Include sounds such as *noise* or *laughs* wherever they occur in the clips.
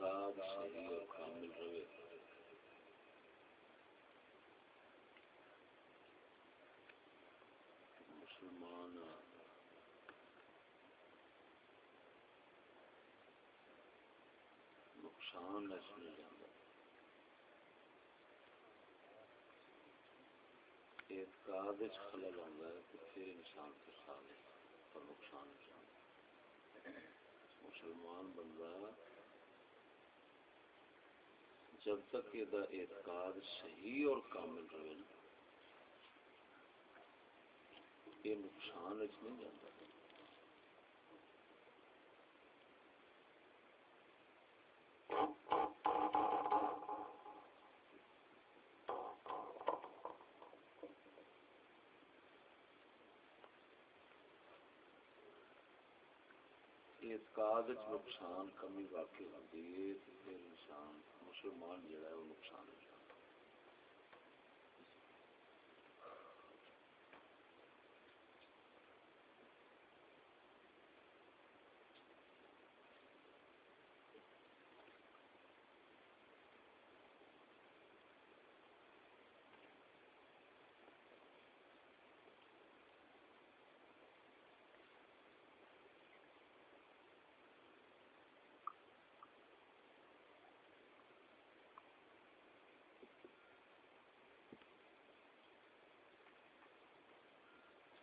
اعتقاد صحیح اور کامل رہے مسلمان نقصان اس میں جانا اعتقاد خلل آتا ہے تو پھر انسان کے سامنے اور نقصان جانا مسلمان بندہ جب تک یہ اعتقاد صحیح اور کامل رہے نا، یہ نقصان اس نہیں جاتا اعتقاد نقصان کمی واقع ہوتی ہے پھر انسان مسلمان جڑا ہے وہ نقصان ہے۔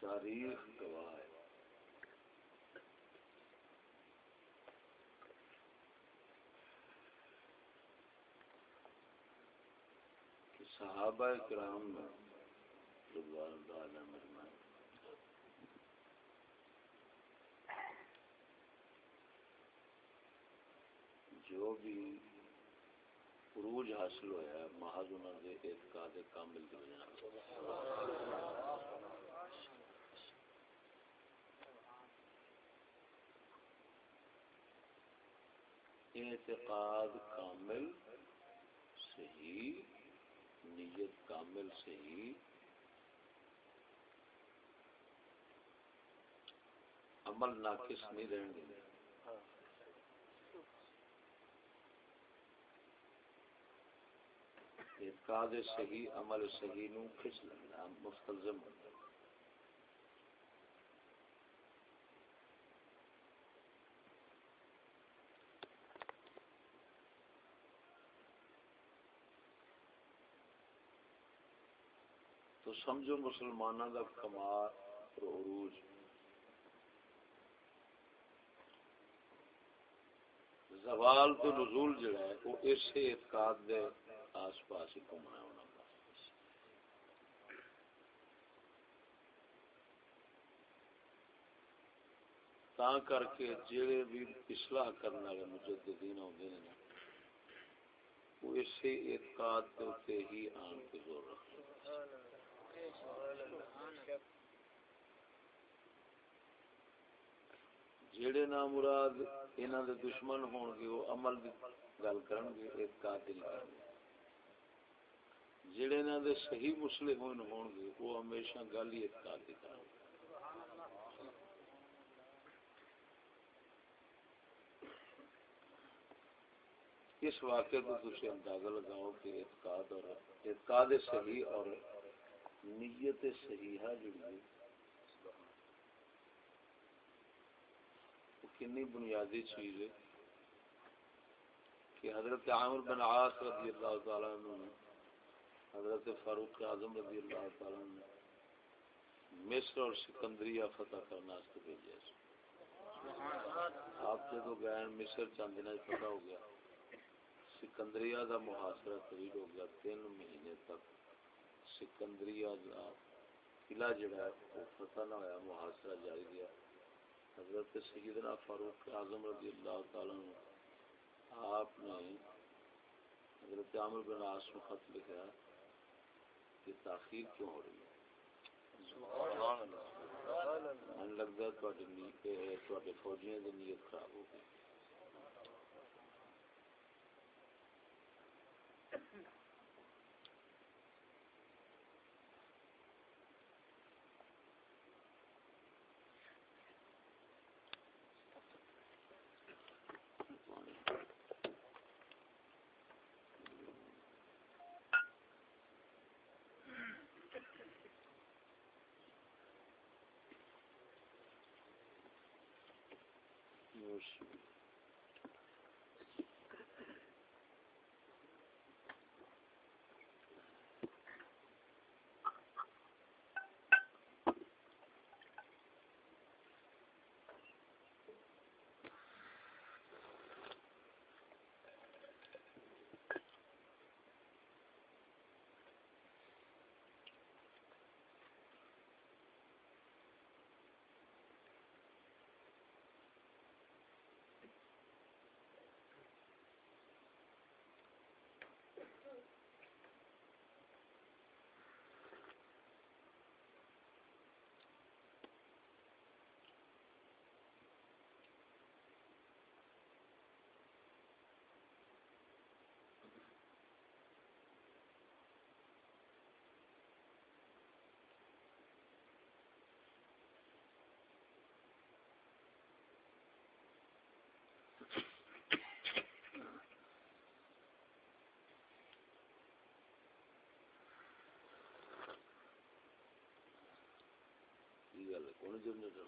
تاریخ گواہ ہے۔ کہ صحابہ کرام میں جو بھی عروج حاصل ہوا ہے، محض انہوں نے اعتقاد کامل کی وجہ اعتقاد کامل صحیح، نیت کامل صحیح۔ عمل ناقص نہیں رہن گے۔ اعتقاد صحیح، عمل صحیح نو کھچ لگنا مستلزم ہونا سمجھو مسلمانوں کا کمال اور عروج۔ زوال تو نزول جڑا ہے، وہ اسے اعتقاد دے آس پاس ہی گھومنا ہونا تا کر کے جڑے بھی اصلاح کرنے والے مجددین ہوندے نے وہ اسی اعتقاد کے ہی آن کے زور رکھتے ہیں۔ جڑے نا مراد انہاں دے دشمن ہون گے، وہ عمل دی گل کرن گے، ایک قاتل کرن گے۔ جڑے نا دے صحیح مسلم ہون ہون گے، وہ ہمیشہ گل ہی ایک قاتل کرن گے۔ اس واقعے کو تجھے اندازہ لگاؤ کہ اعتقاد اور اعتقاد صحیح اور نیت صحیحہ جڑی کنی بنیادی چیز ہے کہ حضرت عامر بن عاص رضی اللہ تعالیٰ عنہ نے، حضرت فاروق اعظم رضی اللہ تعالیٰ نے مصر اور سکندریہ فتح کرنا اس کو بھیجا آپ جدو گئے مصر چند دن فتح ہو گیا. سکندریہ دا محاصرہ قریب ہو گیا، تین مہینے تک. سکندریہ دا قلعہ جڑا ہے وہ فتح نہ ہوا محاصرہ جاری گیا حضرت سیدنا فاروق اعظم رضی اللہ تعالیٰ آپ نے حضرت عامر بن عاص کو خط لکھا کہ تاخیر کیوں ہو رہی ہے؟ من لگتا ہے فوجیاں نیت خراب ہو گئی۔ خوش گل کون جنریٹر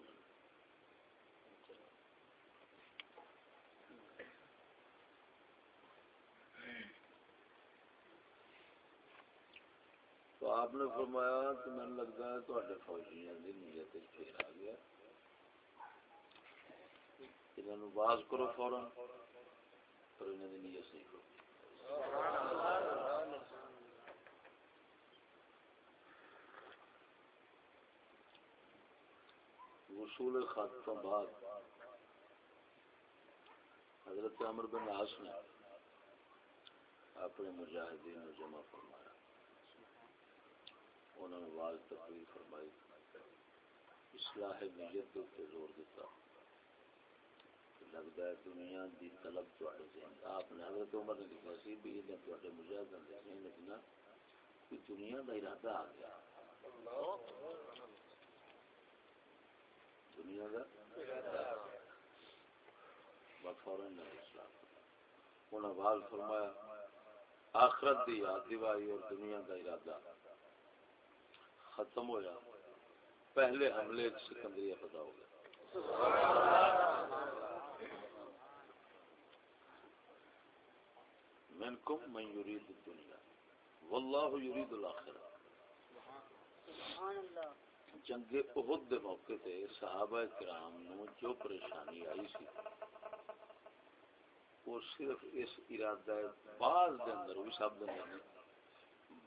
تو آپ نے فرمایا کہ میں لگتا ہے تو فوجیاں کی نیت پھر آ گیا انہوں باز کرو فوراً پر انہوں کی نیت نہیں کرو وصول خط تو بعد حضرت عمر بن عاص نے اپنے مجاہدین کو جمع فرمایا۔ انہوں نے واضح تقریر فرمائی۔ اصلاح نیت کے زور دیتا۔ لگتا ہے دنیا دی طلب تھوڑے ذہن آپ نے حضرت عمر نے لکھا سی بھی یہ تھوڑے مجاہدین کے ذہن لکھنا کہ دنیا کا ارادہ آ گیا۔ دنیا دا بفورن کا فوراً انہیں بال فرمایا، آخرت دی یاد دیوائی اور دنیا کا ارادہ۔ ختم ہوا پہلے حملے سکندری پتا ہو گیا منکم من یرید الدنیا۔ واللہ یرید الاخرہ سبحان اللہ۔ جنگ احد دے موقع تے صحابہ کرام نو جو پریشانی آئی سی، وہ صرف اس ارادہ بعض دے اندر، وہ سب دے نہیں،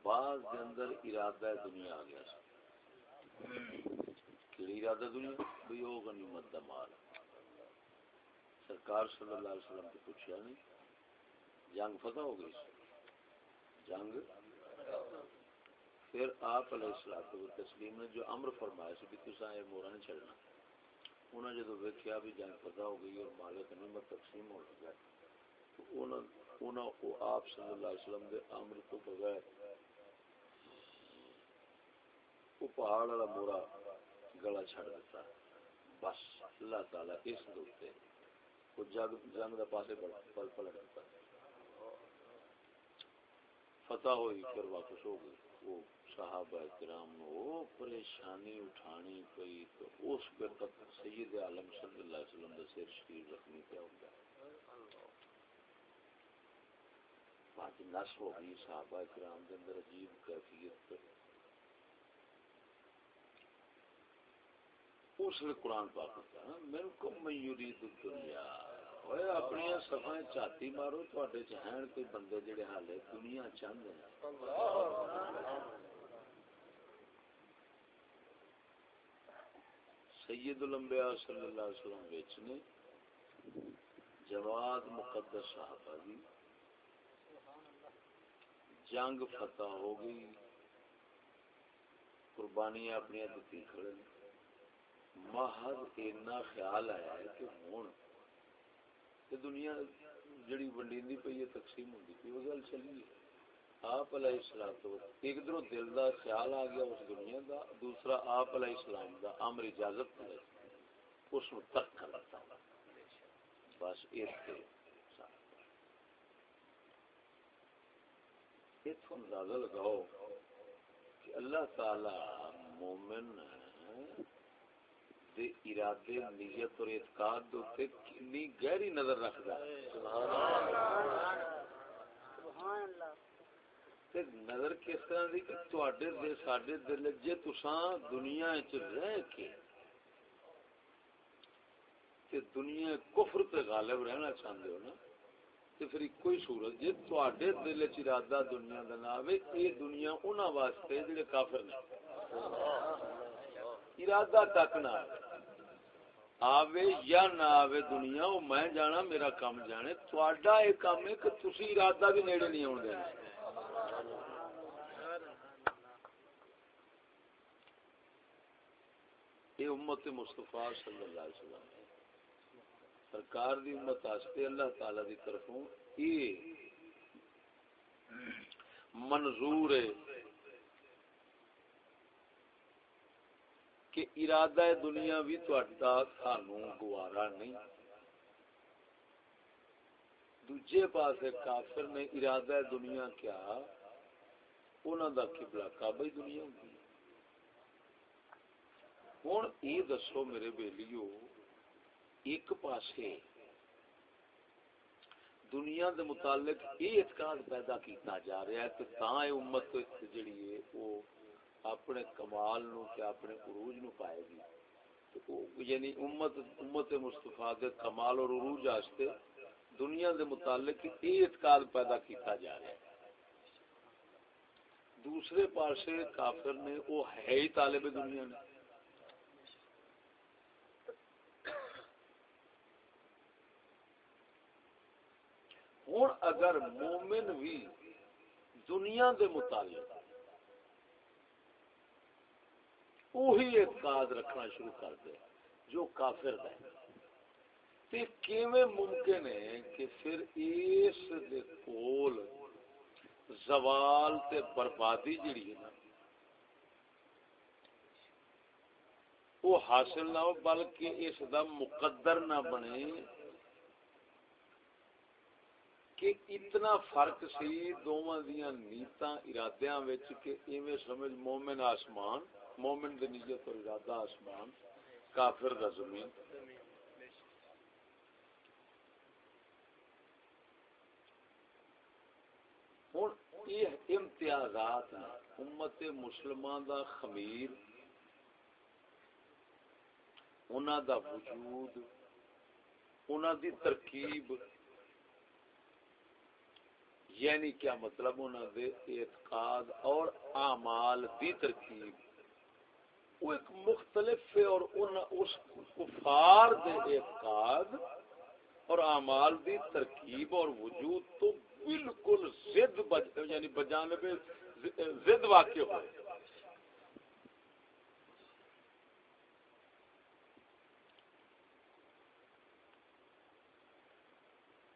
بعض دے اندر ارادہ دنیا آ گیا سی۔ کیڑی ارادہ دنیا؟ بھی وہ غنیمت دا مال۔ سرکار صلی اللہ علیہ وسلم کو پوچھا نہیں، جنگ فتح ہو گئی جنگ پھر آپ علیہ السلام تسلیم نے جو امر فرمایا سی کہ تسا یہ مورا نہیں چڑھنا انہوں نے جدو ویکیا بھی جنگ پتا ہو گئی اور مالک نعمت تقسیم ہو گیا۔ تو انہوں آپ صلی اللہ علیہ وسلم دے امر تو بغیر وہ پہاڑ والا مورا گلا چھڑ دیتا بس اللہ تعالی اس دوتے وہ جنگ جنگ دا پاسے پل پل دیتا فتح ہوئی، پھر واپس ہو گئی۔ وہ صحابہ کرام وہ پریشانی اٹھانی پئی تو اس وقت سید عالم صلی اللہ علیہ وسلم کا سر شریر رکھنی پیا ہوتا بعد نس ہو گئی صحابہ کرام کے اندر عجیب کیفیت اس نے قرآن پاک کہا میرے کو میوری دنیا اپنی سفا چاتی مارو تے چہن کوئی بندے جڑے حال دنیا چاہتے ہیں۔ سید الانبیاء صلی اللہ علیہ وسلم بیچنے جواد مقدس صحابہ جی جنگ فتح ہو گئی، قربانیاں اپنی دیتی کھڑے محض اتنا خیال آیا ہے کہ ہوں دنیا جڑی ونڈی پی ہے، تقسیم ہوتی پی وہ گل چلی ہے۔ آپ علیہ السلام تو ایک در دل دا خیال آ گیا اس دنیا دا، دوسرا آپ علیہ السلام دا امر اجازت ملے اس میں تک کر لیتا بس ایک اندازہ لگاؤ کہ اللہ تعالی مومن دے ارادے، نیت اور اعتقاد دے اوپر کتنی گہری نظر رکھدا ہے۔ سبحان اللہ۔ تے نظر کس طرح دی کہ تواڈے دے ساڈے دل جے تساں دنیا وچ رہ کے تے دنیا کفر تے غالب رہنا چاہندے ہو نا، تے پھر کوئی صورت جے تواڈے دل وچ ارادہ دنیا دا نہ آوے، اے دنیا انہاں واسطے جڑے کافر نے۔ ارادہ تک نہ آوے۔ یا نہ آوے دنیا وہ میں جانا، میرا کام جانے تھوڑا یہ کام ہے کہ تسی ارادہ بھی نیڑے نہیں آن دینا۔ یہ امت مصطفیٰ صلی اللہ علیہ وسلم سرکار دی امت آستے اللہ تعالی دی طرفوں یہ منظور ہے کہ ارادہ دنیا بھی سانو گوارا نہیں۔ دوجے پاس کافر نے ارادہ دنیا کیا انہوں دا قبلہ کعبہ دنیا ہوگی ہوں یہ دسو میرے بیلیو ایک پاسے دنیا دے متعلق یہ اعتقاد پیدا کیتا جا رہا ہے کہ تاں یہ امت جڑی ہے وہ اپنے کمال نو کہ اپنے عروج نو پائے گی یعنی امت امت مصطفیٰ دے کمال اور عروج واسطے دنیا دے متعلق یہ اعتقاد پیدا کیتا جا رہا ہے دوسرے پاسے کافر نے وہ ہے ہی طالب دنیا نے ہوں، اگر مومن بھی دنیا دے متعلق وہی اعتقاد رکھنا شروع کر دے، جو کافر ہے تے کیویں ممکن ہے کہ پھر اس دے کول زوال تے بربادی جڑی ہے نا، وہ حاصل نہ ہو، بلکہ اس دا مقدر نہ بنے۔ کہ اتنا فرق سی دونوں دیاں نیتاں ارادیاں وچ کہ ایویں سمجھ مومن آسمان، مومن دے نیت اور ارادہ آسمان، کافر دا زمین۔ ہوں یہ امتیازات امت مسلمان دا خمیر انہ دا وجود انہ دی ترکیب یعنی کیا مطلب انہوں دے اعتقاد اور اعمال دی ترکیب؟ وہ ایک مختلف ہے اور ان اس کفار دے اعتقاد اور اعمال دی ترکیب اور وجود تو بالکل ضد یعنی بجانب ضد واقع ہوئے۔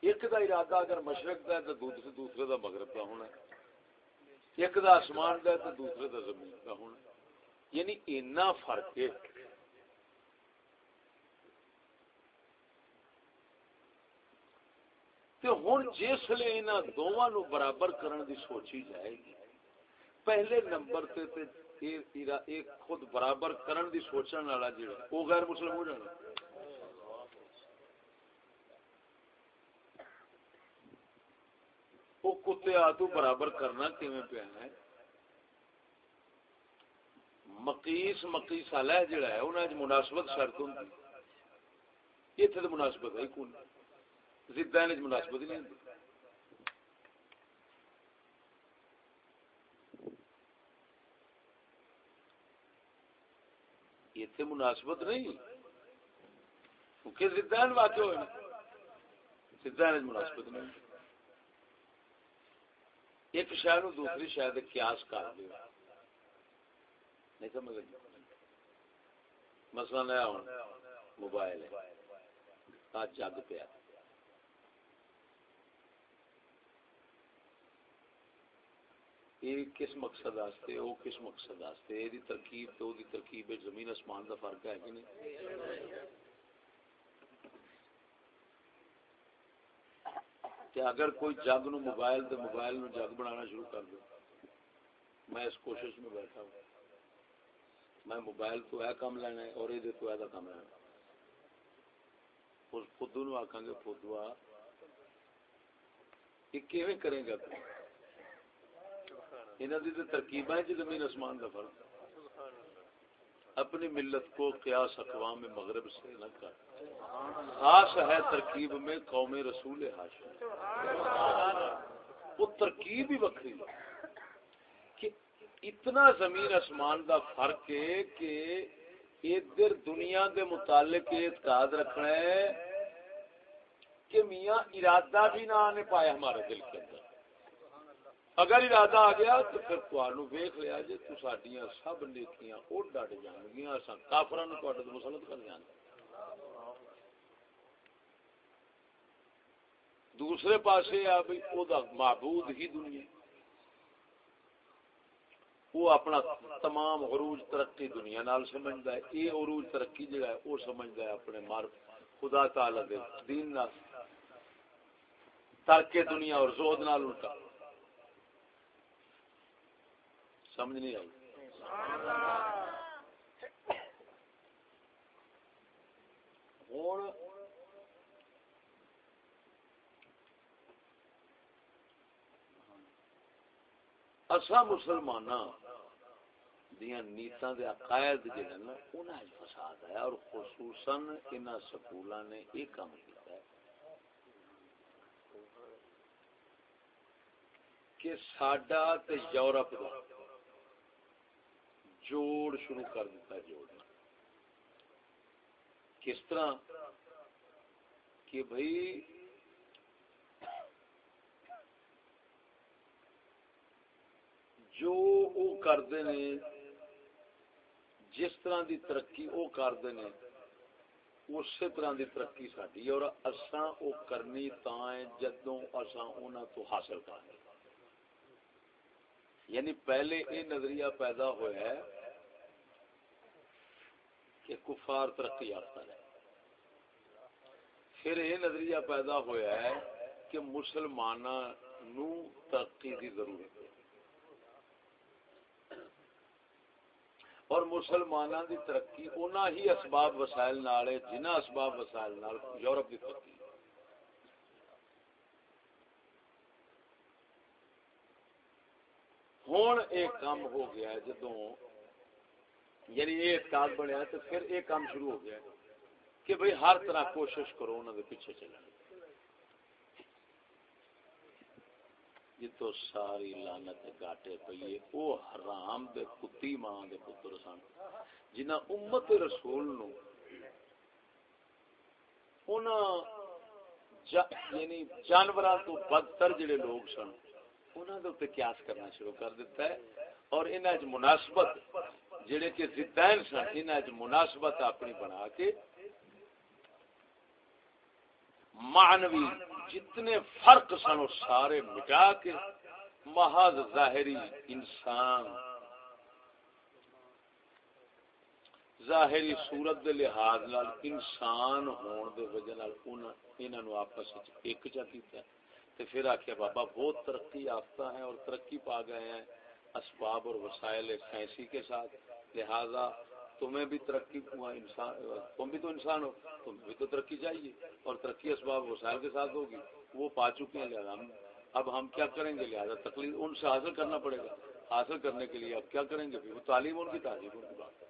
ایک دا ارادہ اگر مشرق دا ہے تو دوسرے دوسرے دا مغرب کا ہونا ہے۔ ایک دا آسمان دا ہے تو دوسرے دا زمین کا ہونا ہے۔ یعنی اینا فرق ہے۔ ہوں جس لیے ان دونوں نو برابر کرن دی سوچی جائے گی۔ پہلے نمبر تے تے ایک خود برابر کرن دی سوچن والا جڑا وہ غیر مسلم ہو جانا۔ وہ کتے آ تو برابر کرنا کیویں پیا ہے؟ مقیس مقیس علیہ جڑا ہے، انہاں وچ مناسبت شرط ہوندی ایتھے تے مناسبت ہے کون زدان وچ مناسبت نہیں ہوندی۔ ایتھے مناسبت نہیں؟ کیونکہ زدان واقع ہوئے زدان وچ مناسبت نہیں۔ ایک شاہ نو دوسری شاہ دے قیاس کر دیو۔ نہیں سمجھ لگی مسئلہ نیا ہونا موبائل ہے۔ آج جگ پیا۔ کس مقصد آستے وہ کس مقصد آستے یہ ترکیب تو دی ترکیب زمین اسمان دا فرق ہے کہ نہیں؟ کہ اگر کوئی جگ نو موبائل تو موبائل نو جگ بنانا شروع کر دو میں اس کوشش میں بیٹھا ہوں۔ میں موبائل تو ہے کام لینا ہے اور یہ تو ہے کام لینا اس خود نو آخان گے خودوا یہ کیویں کریں گا تو انہوں کی ترکیب ہے زمین آسمان کا فرق۔ اپنی ملت کو قیاس اقوام مغرب سے نہ کر۔ خاص ہے ترکیب میں قوم رسول ہاشم وہ ترکیب ہی وکری کہ اتنا زمین آسمان دا فرق ہے کہ ادھر دنیا دے متعلق اعتقاد رکھنا ہے کہ میاں ارادہ بھی نہ آنے پایا ہمارے دل کے اندر۔ اگر ارادہ آ گیا تو پھر تمہوں ویخ لیا جی تو سڈیا سب نیکیاں وہ ڈٹ جان گیا اصا کافر مسلط کر جانا دوسرے پاسے آ معبود ہی دنیا۔ وہ اپنا تمام عروج ترقی دنیا نال سمجھتا ہے۔ یہ عروج ترقی جڑا ہے وہ سمجھتا ہے اپنے مار خدا تعالی دے دین نال۔ ترک دنیا اور زہد نال الٹا۔ سمجھ نہیں آئی؟ ہوں اصا مسلمان دیا نیتاں دے عقائد جڑے نا انہاں وچ فساد ہے اور خصوصاً انہاں سکولاں نے یہ کام کیتا ہے کہ ساڈا تے یورپ دا جوڑ شروع کر دیتا جوڑنا کس طرح؟ کہ بھائی جو وہ کرتے نے جس طرح دی ترقی وہ کرتے نے اسی طرح دی ترقی ساری اور اساں او کرنی تا جدوں اساں انہاں تو حاصل کریں یعنی پہلے یہ نظریہ پیدا ہوا ہے کہ کفار ترقی یافتہ ہے پھر یہ نظریہ پیدا ہوا ہے کہ مسلمانوں ترقی کی ضرورت ہے۔ اور مسلمانوں کی ترقی انہوں ہی اسباب وسائل نال ہے، جنہ اسباب وسائل نال یورپ کی ترقی۔ ہوں ایک کام ہو گیا جدوں یعنی یہ اعتقاد بنیا تو پھر یہ کام شروع ہو گیا کہ بھئی ہر طرح کوشش کرو انہوں نے پیچھے چلنے جتو ساری لانت گاٹے پیے او حرام دے کتی ماں دے پتر سن۔ جنہ امت رسول نو اونا جا یعنی جانوران تو بدتر جڑے لوگ سن انہوں نے قیاس کرنا شروع کر دیتا ہے۔ اور انہیں مناسبت جڑے کہ زدین سن انہیں مناسبت اپنی بنا کے معنوی جتنے فرق سن وہ سارے مٹا کے محض ظاہری انسان ظاہری صورت دے لحاظ نال انسان ہون دے وجہ نال انہاں نو آپس وچ ایک چا کیتا تے پھر آکھیا بابا بہت ترقی یافتہ ہیں اور ترقی پا گئے ہیں اسباب اور وسائل سائنسی کے ساتھ۔ لہذا تمہیں بھی ترقی انسان، تم بھی تو انسان ہو، تم بھی تو ترقی چاہیے اور ترقی اسباب وسائل کے ساتھ ہوگی، وہ پا چکے ہیں لہٰذا ہم، اب ہم کیا کریں گے لہٰذا تکلیف ان سے حاصل کرنا پڑے گا، حاصل کرنے کے لیے اب کیا کریں گے؟ وہ تعلیم ان کی تعلیم ان کی بات۔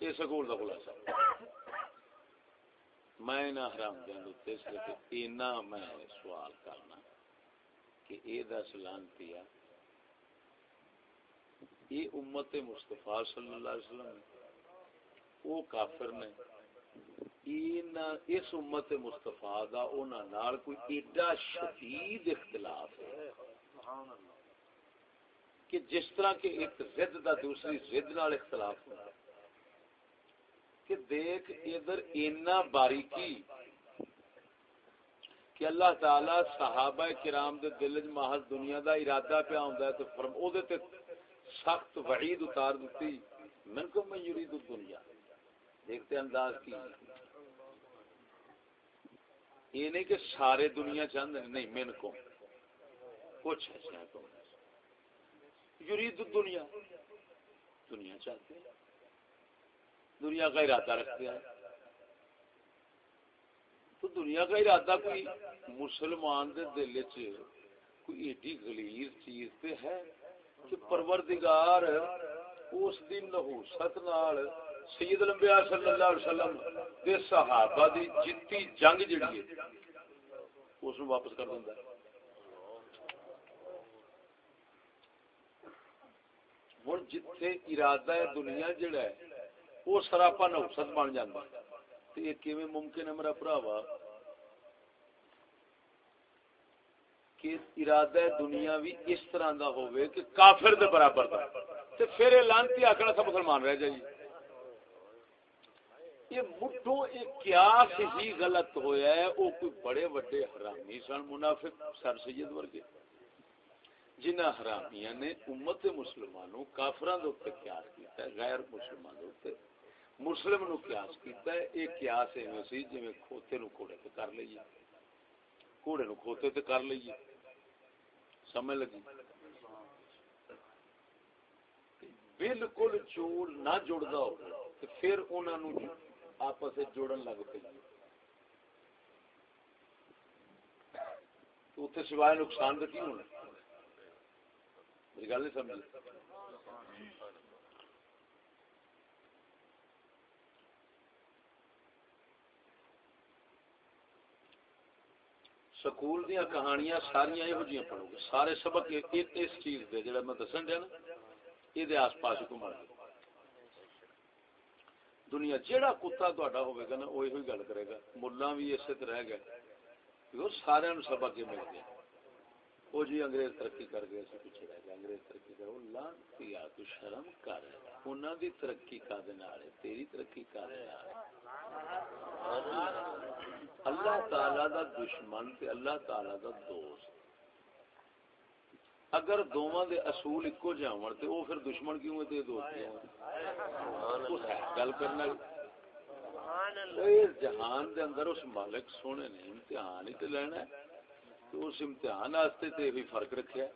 یہ سکول کا خلاصہ۔ میں نہ حرام دین صرف اینا میں سوال کرنا کہ اے دس لانتی ہے یہ امت مصطفیٰ صلی اللہ علیہ وسلم وہ کافر نے اس امت مصطفیٰ دا اونا نال کوئی ایڈا شدید اختلاف ہے کہ جس طرح کے ایک زد دا دوسری زد نال اختلاف ہوتا کہ دیکھ ادھر اینا باریکی کہ اللہ تعالی صحابہ کرام دے دل محض دنیا دا ارادہ پہ آندا ہے تو فرم او دے تے سخت وعید اتار دیتی من کو میں یرید دنیا دیکھتے انداز کی۔ یہ نہیں کہ سارے دنیا چاند نہیں من کو کچھ ہے یرید دنیا دنیا چاہتے ہیں۔ دنیا کا ارادہ رکھتے ہیں۔ تو دنیا کا ارادہ کوئی مسلمان دے دل چ کوئی ایڈی غلیظ چیز تے ہے۔ کہ پروردگار اس دن نحوست نال سید الانبیاء صلی اللہ علیہ وسلم دے صحابہ دی جتی جنگ جڑی ہے، اس نو واپس کر دیندا ہے۔ ہوں جتھے ارادہ ہے، دنیا جڑا ہے، وہ سراپا نوسط بن جاتا تو یہ کیویں ممکن ہے میرا بھراوا کہ ارادہ دنیا بھی اس طرح دا ہوئے کہ کافر دے برابر دا۔ تے پھر یہ لانتی آکڑا سا مسلمان رہ جائیے جی۔ یہ مٹھو ایک قیاس ہی غلط ہویا ہے، وہ کوئی بڑے بڑے حرامی سن، منافق سر سید ورگے۔ جنہ حرامیاں نے امت مسلمانوں کافران دے اوپر قیاس کیتا ہے، غیر مسلمانوں اوپر۔ مسلم نو قیاس کیتا ہے ایک قیاس ایویں سی جویں کھوتے نو کوڑے تے کر لئیے۔ کوڑے نو کھوتے تے کر لئیے۔ سمجھ لگی؟ بالکل جوڑ نہ جڑدا ہو پھر انہوں جی آپس جوڑن لگ پی اتنے سوائے نقصان دے کی ہونا۔ میری گل نہیں سمجھ سکول دیا کہانیاں ساریا یہ پڑھو گے۔ سارے سبق اس چیز دے جڑا میں دسن دیا نا یہ آس پاس گھوم دنیا جیڑا کتا تا ہوئے گا نا وہی گل کرے گا۔ ملا بھی اسی طرح گیا سارے سبق یہ مل گیا۔ وہ جی انگریز ترقی کر گئے اسی پیچھے رہ گئے۔ انگریز ترقی کر وہ لانتی آ تو شرم کر انہاں دی ترقی کا دے نال تیری ترقی کا دے نال اللہ تعالی دا دشمن تے اللہ تعالی دا دوست. اگر دوواں دے اصول اکو جاون تے او پھر دشمن کیوں تے دوست گل کرنا۔ جہان دے اندر اس مالک سونے نے امتحان ہی تے لینا ہے۔ تو اس امتحان واسطے تے بھی فرق رکھیا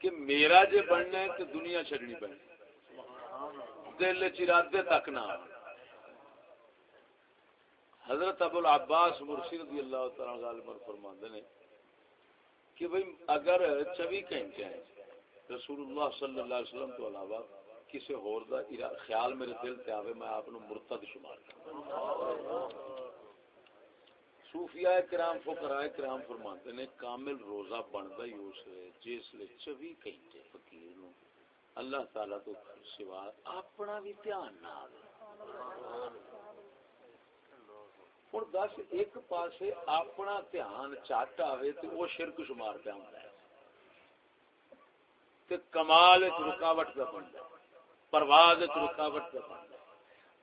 کہ میرا جے بننا ہے تو دنیا چڈنی پڑنی دل چرادے تک نہ حضرت ابو العباس مرسی رضی اللہ تعالی غالب فرماندے نے کہ بھئی اگر 24 گھنٹے ہیں رسول اللہ صلی اللہ علیہ وسلم تو علاوہ کسی ہور دا خیال میرے دل تے آوے، میں آپ مرتد شمار کروں صوفیاء کرام، فقراء کرام فرماتے نے، کامل روزہ بندا ہی اس جس لے 24 گھنٹے فقیر نو اللہ تعالی تو سوا اپنا بھی دھیان نہ آوے ہن دس ایک پاسے اپنا دھیان چٹ آوے تے او شرک شمار پہ ہوندا ہے تے کمال وچ رکاوٹ پہ بندا پرواز وچ رکاوٹ پہ بندا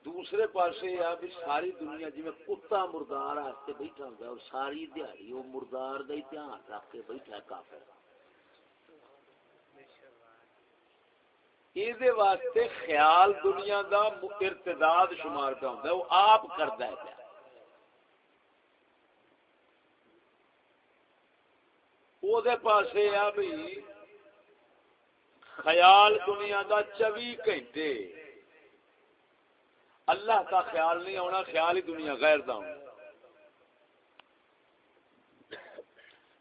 دوسرے پاسے یہ بھی ساری دنیا جی میں کتا مردار آستے بیٹھا ہوتا ہے اور ساری دیہی وہ مردار دا دھیان رکھ کے بیٹھا ہے کافر یہ واسطے خیال دنیا دا ارتداد شمار کا ہوتا ہے وہ آپ کرتا ہے پیا وہ پاسے آ بھی خیال دنیا دا چوی گھنٹے۔ اللہ کا خیال نہیں ہونا خیال ہی دنیا غیر دا ہونا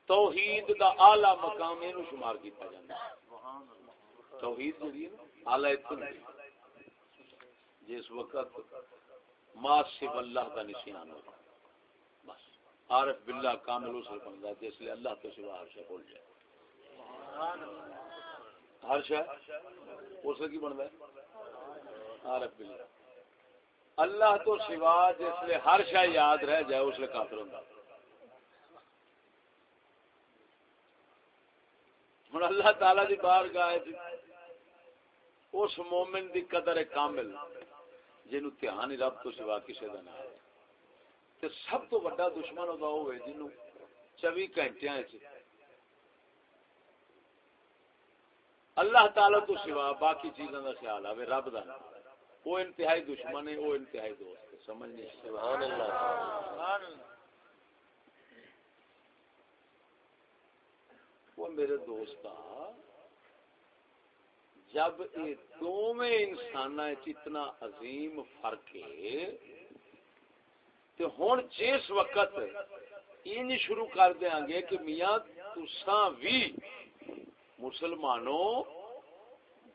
توحید دا اعلی مقام اینو شمار کیتا جاندا توحید جڑی ہے اعلی اتن جس وقت ما سب اللہ کا نشان ہو۔ بس عارف باللہ کامل اس بنتا ہے جس لیے اللہ تو سوا ہر شے بول جائے۔ ہر شے؟ اس کی بنتا ہے عارف باللہ۔ اللہ تو سوا جس لیے ہر شاہ یاد رہ جائے، اس لیے کافر ہوں ہوں اللہ تعالی دی بار گائے جی، اس مومن دی قدر کامل، جنہوں تیان رب تو سوا کسی کا نہ ہے۔ تے سب تو بڑا دشمن ہوتا ہوئے جنہوں چوی گھنٹے اللہ تعالی تو سوا باقی چیزوں کا خیال آئے رب کا وہ انتہائی دشمن ہے وہ انتہائی دوست ہے سمجھ نہیں سبحان اللہ۔ وہ میرے دوست جب یہ دونوں انسان اتنا عظیم فرق ہے تو ہوں جس وقت ان شروع کر دیا گے کہ میاں تساں بھی مسلمانوں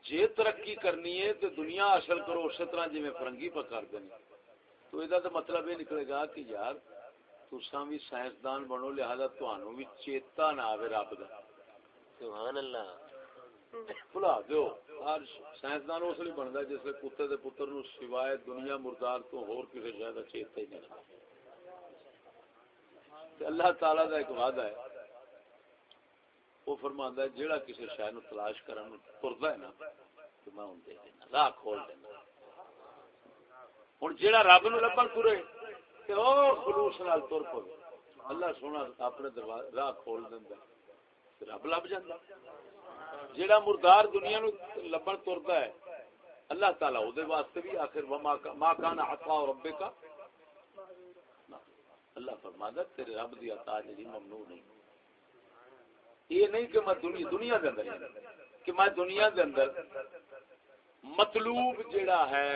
جے ترقی کرنی ہے تو دنیا اصل کرو اسی طرح جی فرنگی پہ کر دیں تو یہ تو مطلب یہ نکلے گا کہ یار تساں بھی سائنسدان بنو لہذا تہن بھی چیتا نہ آئے رب کا سبحان اللہ۔ بلا دو سائنسدان اس لیے بنتا ہے جس کتے کے پتر نو سوائے دنیا مردار تو ہور کسی شاید چیتا ہی نہیں۔ اللہ تعالی کا ایک وعدہ ہے۔ وہ فرماندا ہے، جیڑا کسی شے نو تلاش کرن تردا ہے نا، تو میں اون دے دینا، راہ کھول دینا۔ ہن جیڑا رب نو لبن ترے، تے او خلوص نال تر پے اللہ سونا اپنے دروازے، راہ کھول دیندا رب لب جاندا جیڑا مردار دنیا نو لبن تردا ہے، اللہ تعالی او دے واسطے بھی آخر ما کان عطا ربک اللہ فرماتا تیرے رب دی عطا جی ممنوع نہیں۔ یہ نہیں کہ میں دنیا دنیا دے اندر کہ میں دنیا دے اندر مطلوب جیڑا ہے،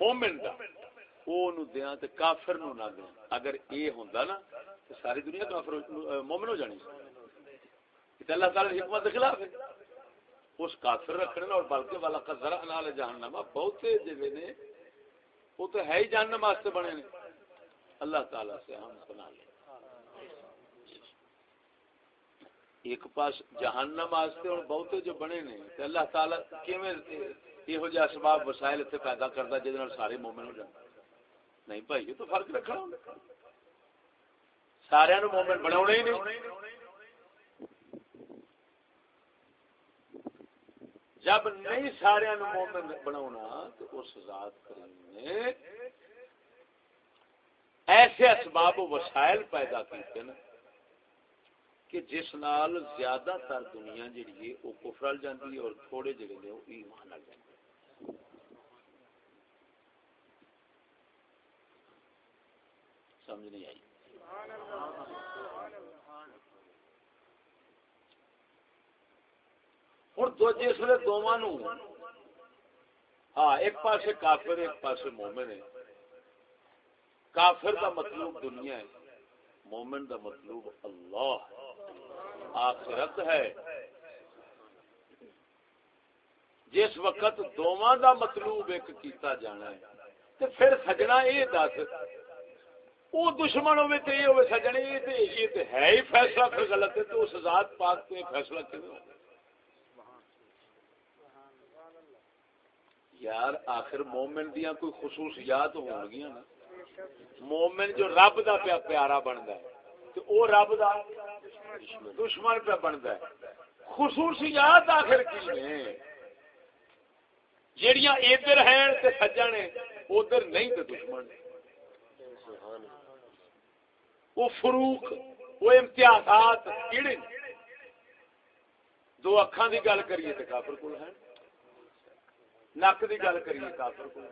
مومن دا او نو دیاں تے کافر نو نہ دیاں۔ اگر اے ہوندا نا تے ساری دنیا کافر مومن ہو جانی۔ تے اللہ تعالی حکمت دے خلاف ہے۔ اس کافر رکھنے اور بلکہ والا قذر انال جہنم بہت جے نے وہ تو ہے ہی جہنم واسطے بنے نے۔ اللہ تعالی سے ہم سنا لیں۔ ایک پاس جہنم واسطے اور بہتے جو بنے نے، تے اللہ تعالی کیویں یہ جہ اسباب وسائل اتنے پیدا کرتا جہد سارے مومن ہو جائیں نہیں بھائی، یہ تو فرق رکھنا سارے مومن بنا ہی نہیں۔ جب نہیں سارے مومن بنا تو اس ذات کریم نے ایسے اسباب و وسائل پیدا کیتے نا کہ جس نال زیادہ تر دنیا جڑی ہے وہ کفر جاندی ہے اور تھوڑے جڑے نے وہ ایمان آ سمجھ نہیں آئی؟ اور دو جس ویلے دونوں ہاں ایک پاسے کافر، ایک پاسے مومن ہے کافر کا مطلوب دنیا ہے، مومن کا مطلوب اللہ آخرت ہے۔ جس وقت دونوں کا مطلوب ایک کیتا جانا ہے تو پھر سجنا یہ دس۔ وہ دشمن ہوئے تو یہ ہوئے سجنے یہ تو ہے ہی فیصلہ، پھر غلط ہے تو اس ذات پاک پہ فیصلہ کیوں یار آخر مومن دیا کوئی خصوصیات ہو گیا نا۔ مومن جو رب دا پیا پیارا بنتا ہے، تو او رب دا دشمن پہ بنتا ہے۔ خصوصیات آخر کی ہیں جیڑیاں ادھر ہیں تے سجن ادھر نہیں تے دشمن۔ وہ فروق وہ امتیازات کیڑے؟ دو اکھان دی گل کریے تے کافر کول ہے نک دی گل کریے کافر کول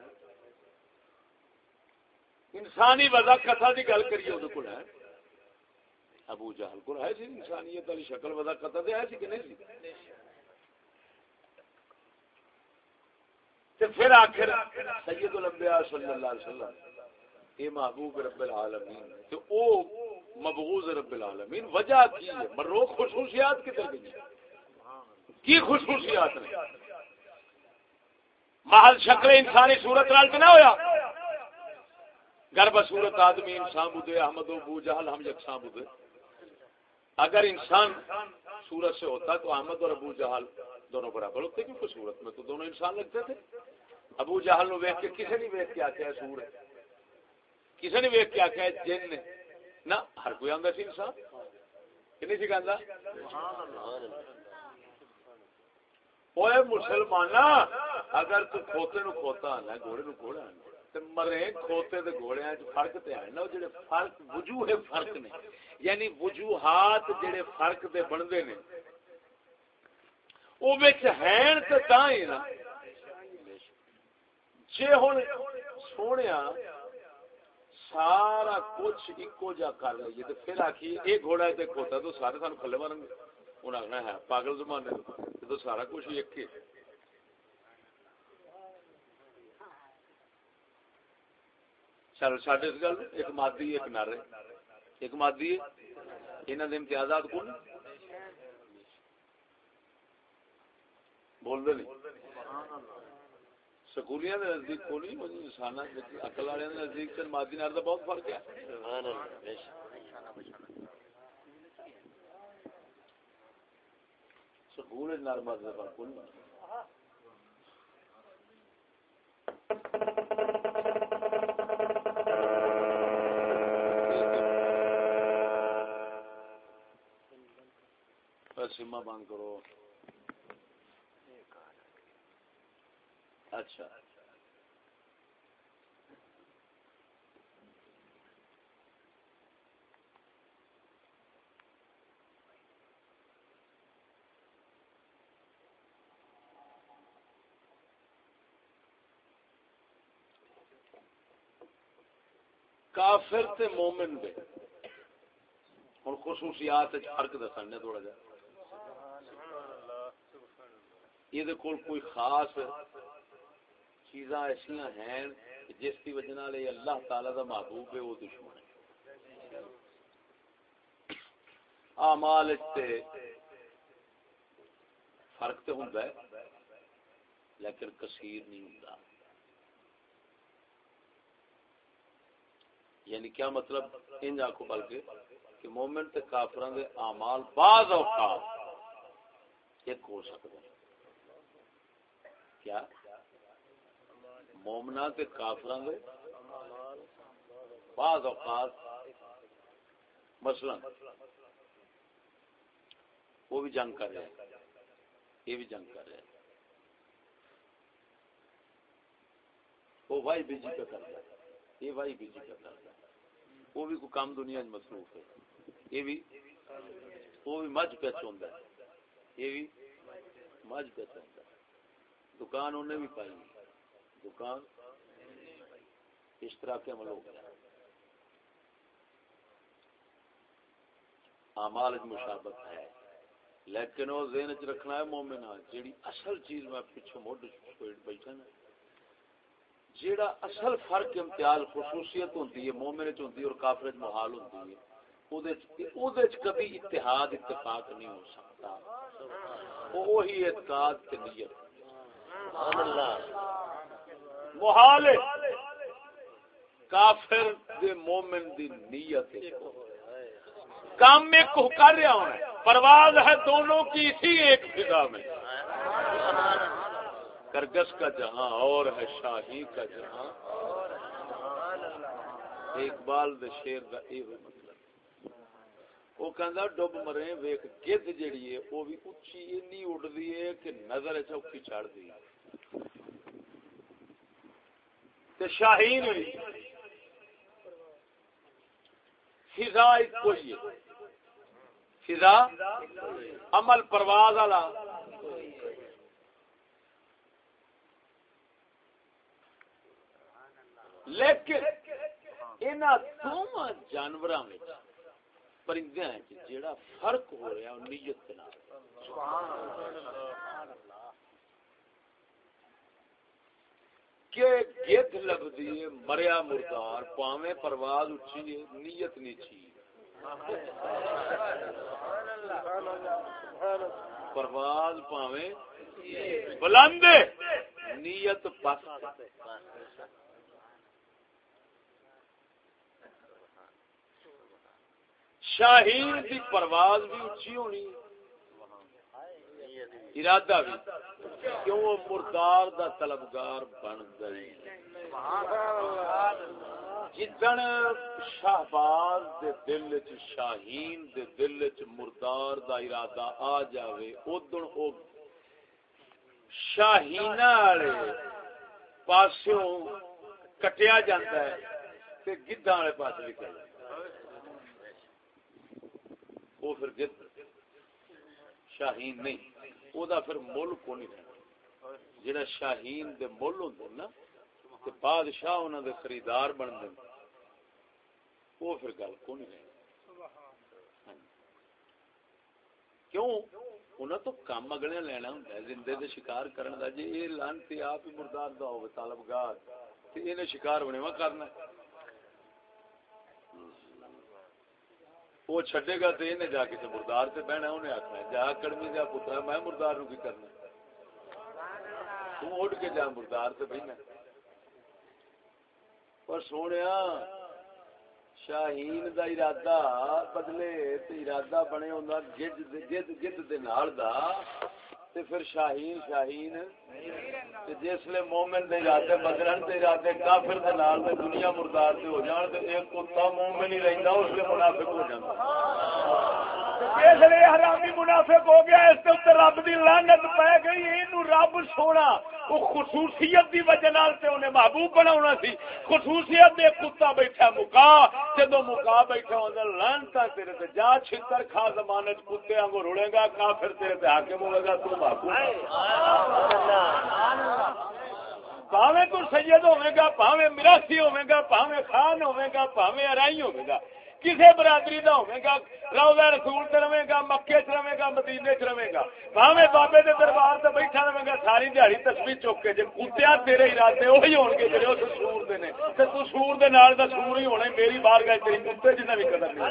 انسانی وضع کتھا دی گل کریے وہ کو ہے۔ ابو جہل کو ہے سی انسانیت والی شکل وضع کتھا دے ہے سی کہ نہیں سی تے پھر آخر سید الانبیاء صلی اللہ علیہ وسلم، اے محبوب رب العالمین تو او مبغوض رب العالمین، وجہ کی ہے؟ مرو خصوصیات کدھر گئی کی خصوصیات نے محل شکل انسانی صورت نال نہ ہویا۔ گر بصورت آدمی انسان بدے احمد و بو جہل ہم یکساں بدے اگر انسان سورت سے ہوتا تو احمد اور ابو جہل دونوں برابر ہوتے کیونکہ سورت میں تو دونوں انسان لگتے تھے۔ ابو جہل نو ویک کے کسی نے ویک کے آخیا سور کسی نے ویک کے آخیا جن نے نہ ہر کوئی آتا سی انسان؟ کہ نہیں سی کہ مسلمان اگر تو کھوتے نو کھوتا آنا گھوڑے نو گھوڑا آنا مرے کھوتے دے گھوڑے فرق تے آئے نا جڑے فرق وجوہ فرق نے۔ یعنی وجوہات جڑے فرق دے بندے نے، او وچ ہین تے تاں ہی نا۔ جے ہن سونیا، سارا کچھ اکو جا کر لئیے، تے پھر آکھی اے گھوڑا ہے تے کھوتا تو سارے سانو کھلے مارن گے۔ انہاں آخنا ہے، پاگل زمانے تو سارا کچھ ایک ہی چل اس گل ایک مادی ایک نر ایک مادی یہاں کے امتیازات کون؟ بول دے نہیں۔ سکولیاں نزدیک کو نہیں انسان اکل والے نزدیک مادی نر کا بہت فرق ہے۔ سکول نر مادی کا فرق نہیں سیما بند کرو۔ اچھا۔ کافر تے مومن دے۔ ہوں خصوصیات فرق دسنے تھوڑا جا۔ یہ کوئی خاص چیزاں ایسا ہیں جس کی وجہ اللہ تعالی دا محبوب ہے وہ دشمن ہے آمال فرق تو ہوں لیکن کثیر نہیں ہوں یعنی کیا مطلب ان آخو بلکہ کہ مومن تے کافران دے اعمال بعض اوقات ایک ہو سکتے ہیں کیا؟ مومنا تے کافران دے؟ بعض اوقات مثلا وہ بھی جنگ کر رہے ہیں، یہ بھی جنگ کر رہے ہیں۔ وہ بھائی بیجی پہ کر رہا ہے، یہ بھائی بیجی پہ کر رہا ہے۔ وہ بھی کوئی کام دنیا مصروف ہے۔ یہ بھی، وہ بھی مجھ پہ چوندا ہے۔ یہ بھی مجھ پہ چوندا ہے۔ دکان انہیں بھی پائی دکان؟ اس طرح کے عمل ہو گیا اعمال مشابت ہے۔ لیکن وہ ذہن چ رکھنا ہے مومنا جیڑی اصل چیز میں پیچھے موڈ بیٹھا نا، جیڑا اصل فرق امتیاز خصوصیت ہوندی ہے، مومن چ ہوندی ہے اور کافر چ محال ہوندی ہے کبھی اتحاد، اتفاق نہیں ہو سکتا۔ وہی اعتقاد تے نیت۔ محال کافر دے مومن دی نیت کام میں کو کر رہا ہوں پرواز ہے دونوں کی اسی ایک فضا میں۔ کرگس کا جہاں اور ہے، شاہی کا جہاں۔ اقبال دے شیر دا اے مطلب۔ وہ کہندا، ڈب مرے، ویکھ گد جڑی ہے، وہ بھی اونچی اتنی اڑدی ہے کہ نظر اچھا چوکی چڑھ دی۔ ہے تے شاہین ہوئی۔ فضا ایک کوئی فضا عمل پرواز والا۔ لیکن دونوں جانور پرندے جڑا فرق ہو رہا نیت کہ گد لگتی ہے مریا مردار پاوے پرواز اچھی ہے نیت نیچی پرواز پاوے بلند۔ نیت پس شاہین دی پرواز بھی اچھی ہونی۔ ارادہ بھی۔ کیوں وہ مردار دا طلبگار بن گئی؟ جدن شہباز دے دل چ شاہین دے دل چ مردار دا ارادہ آ جاوے ادن او شاہینہ والے پاسوں کٹیا جاتا ہے تے گدھا والے پاس نکل جاتا وہ پھر گد شاہین نہیں، او دا پھر مول کو نہیں رہنا جڑا شاہین دے مول ہوندے نا، تے بادشاہ انہاں دے خریدار بندے او پھر گل کوئی ہاں جی۔ نہیں کیوں؟ انہاں تو کام اگنے لینا ہوں ہے، زندے دے شکار کرن دا۔ جے اے لعنتی آپ ہی مردار دا ہوے طالبگار تے اینے شکار بنےوا کرنا وہ چھڈے گا تے اینے جا کے تے مردار سے بہنا انہیں آکھنا جا کڑمی دا پترا، میں مردار نو کی کرنا تو اٹھ کے جا مردار سے بہنا پر سونے شاہین دا ارادہ بدلے تے ارادہ بنے ہوندا گد گد گد دے نال دا تے پھر شاہین شاہین تے جس لے مومن دے ارادے بدلن تے ارادے کافر دے نال تے دنیا مردار تے ہو جان تے ایک کتا مومن ہی رہندا اس لے منافق ہو جاندا اس لیے حرامی منافق ہو گیا، اس کے اوپر رب کی لانت پی گئی یہ رب سونا۔ وہ خصوصیت کی وجہ سے انہیں محبوب بنا سی۔ خصوصیت دے کتا بیٹھا مکا جدو مکا بیٹھا لانتا تیرے تے، جا چھتر کھا زمانے کتے آنگو رڑے گا، کافر تیرے تے حاکم ہوئے گا تو محبوب پاوے تو سید ہوئے گا پاوے مراسی ہوئے گا پاوے خان ہوئے گا پاوے ارائی ہوئے گا۔ کسی برادری کا ہوئے گا، روزہ رسول سے رہے گا، مکے چ رہے گا، مدینے چ رہے گا۔ بھاوے بابے کے دربار سے بیٹھا رہے گا، ساری دیہی تصویر چک کے جی کتیا تیرے ارادے وہی ہو گے جی اس سور کے نے۔ تو سور کے نال کا سور ہی ہونے میری بار گئے تیری کتے جنہ بھی قدر نہیں۔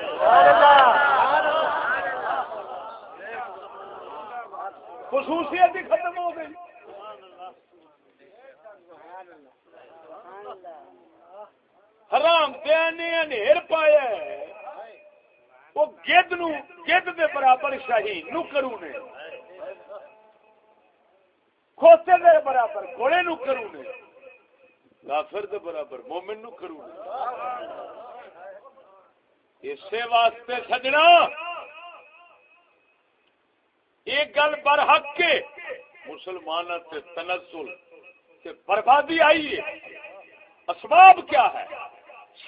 خصوصیت ہی ختم ہو گئی۔ حرام دیر پایا وہ گد نو گد دے برابر شاہین نو کرو نے۔ کھوتے دے برابر گھوڑے نو کرو نے۔ کافر دے برابر مومن نو کرو نے۔ اسی واسطے سجنا۔ ایک گل برحق کے۔ مسلمان سے تنزل سے بربادی آئی ہے۔ اسباب کیا ہے؟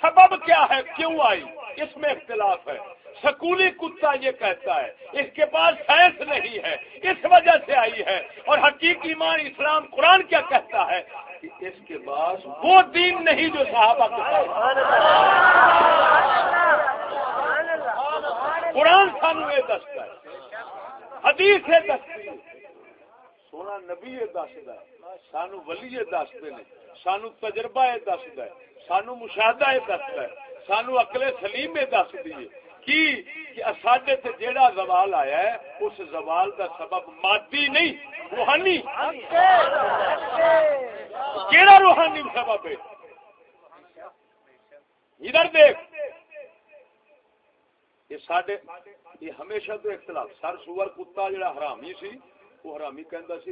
سبب کیا ہے؟ کیوں آئی؟ اس میں اختلاف ہے۔ سکولی کتا یہ کہتا ہے، اس کے پاس سائنس نہیں ہے، اس وجہ سے آئی ہے۔ اور حقیقی مان اسلام قرآن کیا کہتا ہے؟ کہ اس کے پاس وہ دین نہیں جو صحابہ کے پاس قرآن سانو یہ دستا ہے، حدیث یہ دستی سونا نبی یہ دستا ہے، سانو ولی یہ دستے نے سانو تجربہ یہ دستا ہے، سانو مشاہدہ یہ دستا ہے، سانو اکلے سلیم یہ دس دیے کی؟ ساڈے تے جیڑا زوال آیا ہے، اس زوال کا سبب مادی نہیں، روحانی۔ کیڑا روحانی سبب ہے؟ ادھر دیکھ۔ یہ ساڈے، یہ ہمیشہ تو اختلاف۔ سر سور کتا جڑا حرامی سی، وہ حرامی کہندا سی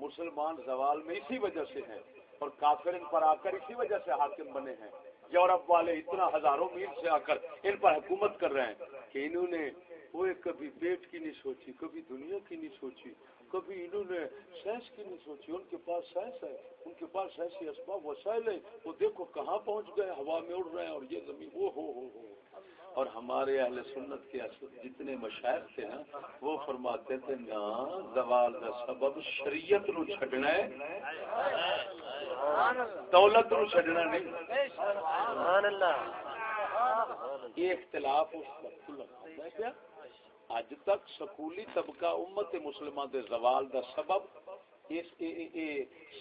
مسلمان زوال میں اسی وجہ سے ہے اور کافر ان پر آ کر اسی وجہ سے حاکم بنے ہیں۔ یورپ والے اتنا ہزاروں میل سے آ کر ان پر حکومت کر رہے ہیں کہ انہوں نے وہ کبھی پیٹ کی نہیں سوچی، کبھی دنیا کی نہیں سوچی، کبھی انہوں نے سائنس کی نہیں سوچی۔ ان کے پاس سائنس ہے، ان کے پاس ایسی اسباب، وسائل ہے وہ دیکھو کہاں پہنچ گئے، ہوا میں اڑ رہے ہیں اور یہ زمین، وہ ہو ہو ہو۔ اور ہمارے اہل سنت کے جتنے مشاعر تھے نا، وہ فرماتے تھے، نا، زوال کا سبب، شریعت نو چھڈنا ہے۔ دولت نو چھڈنا نہیں۔ یہ اختلاف اس وقت کیا اج تک سکولی طبقہ امت مسلمان دے زوال دا سبب اس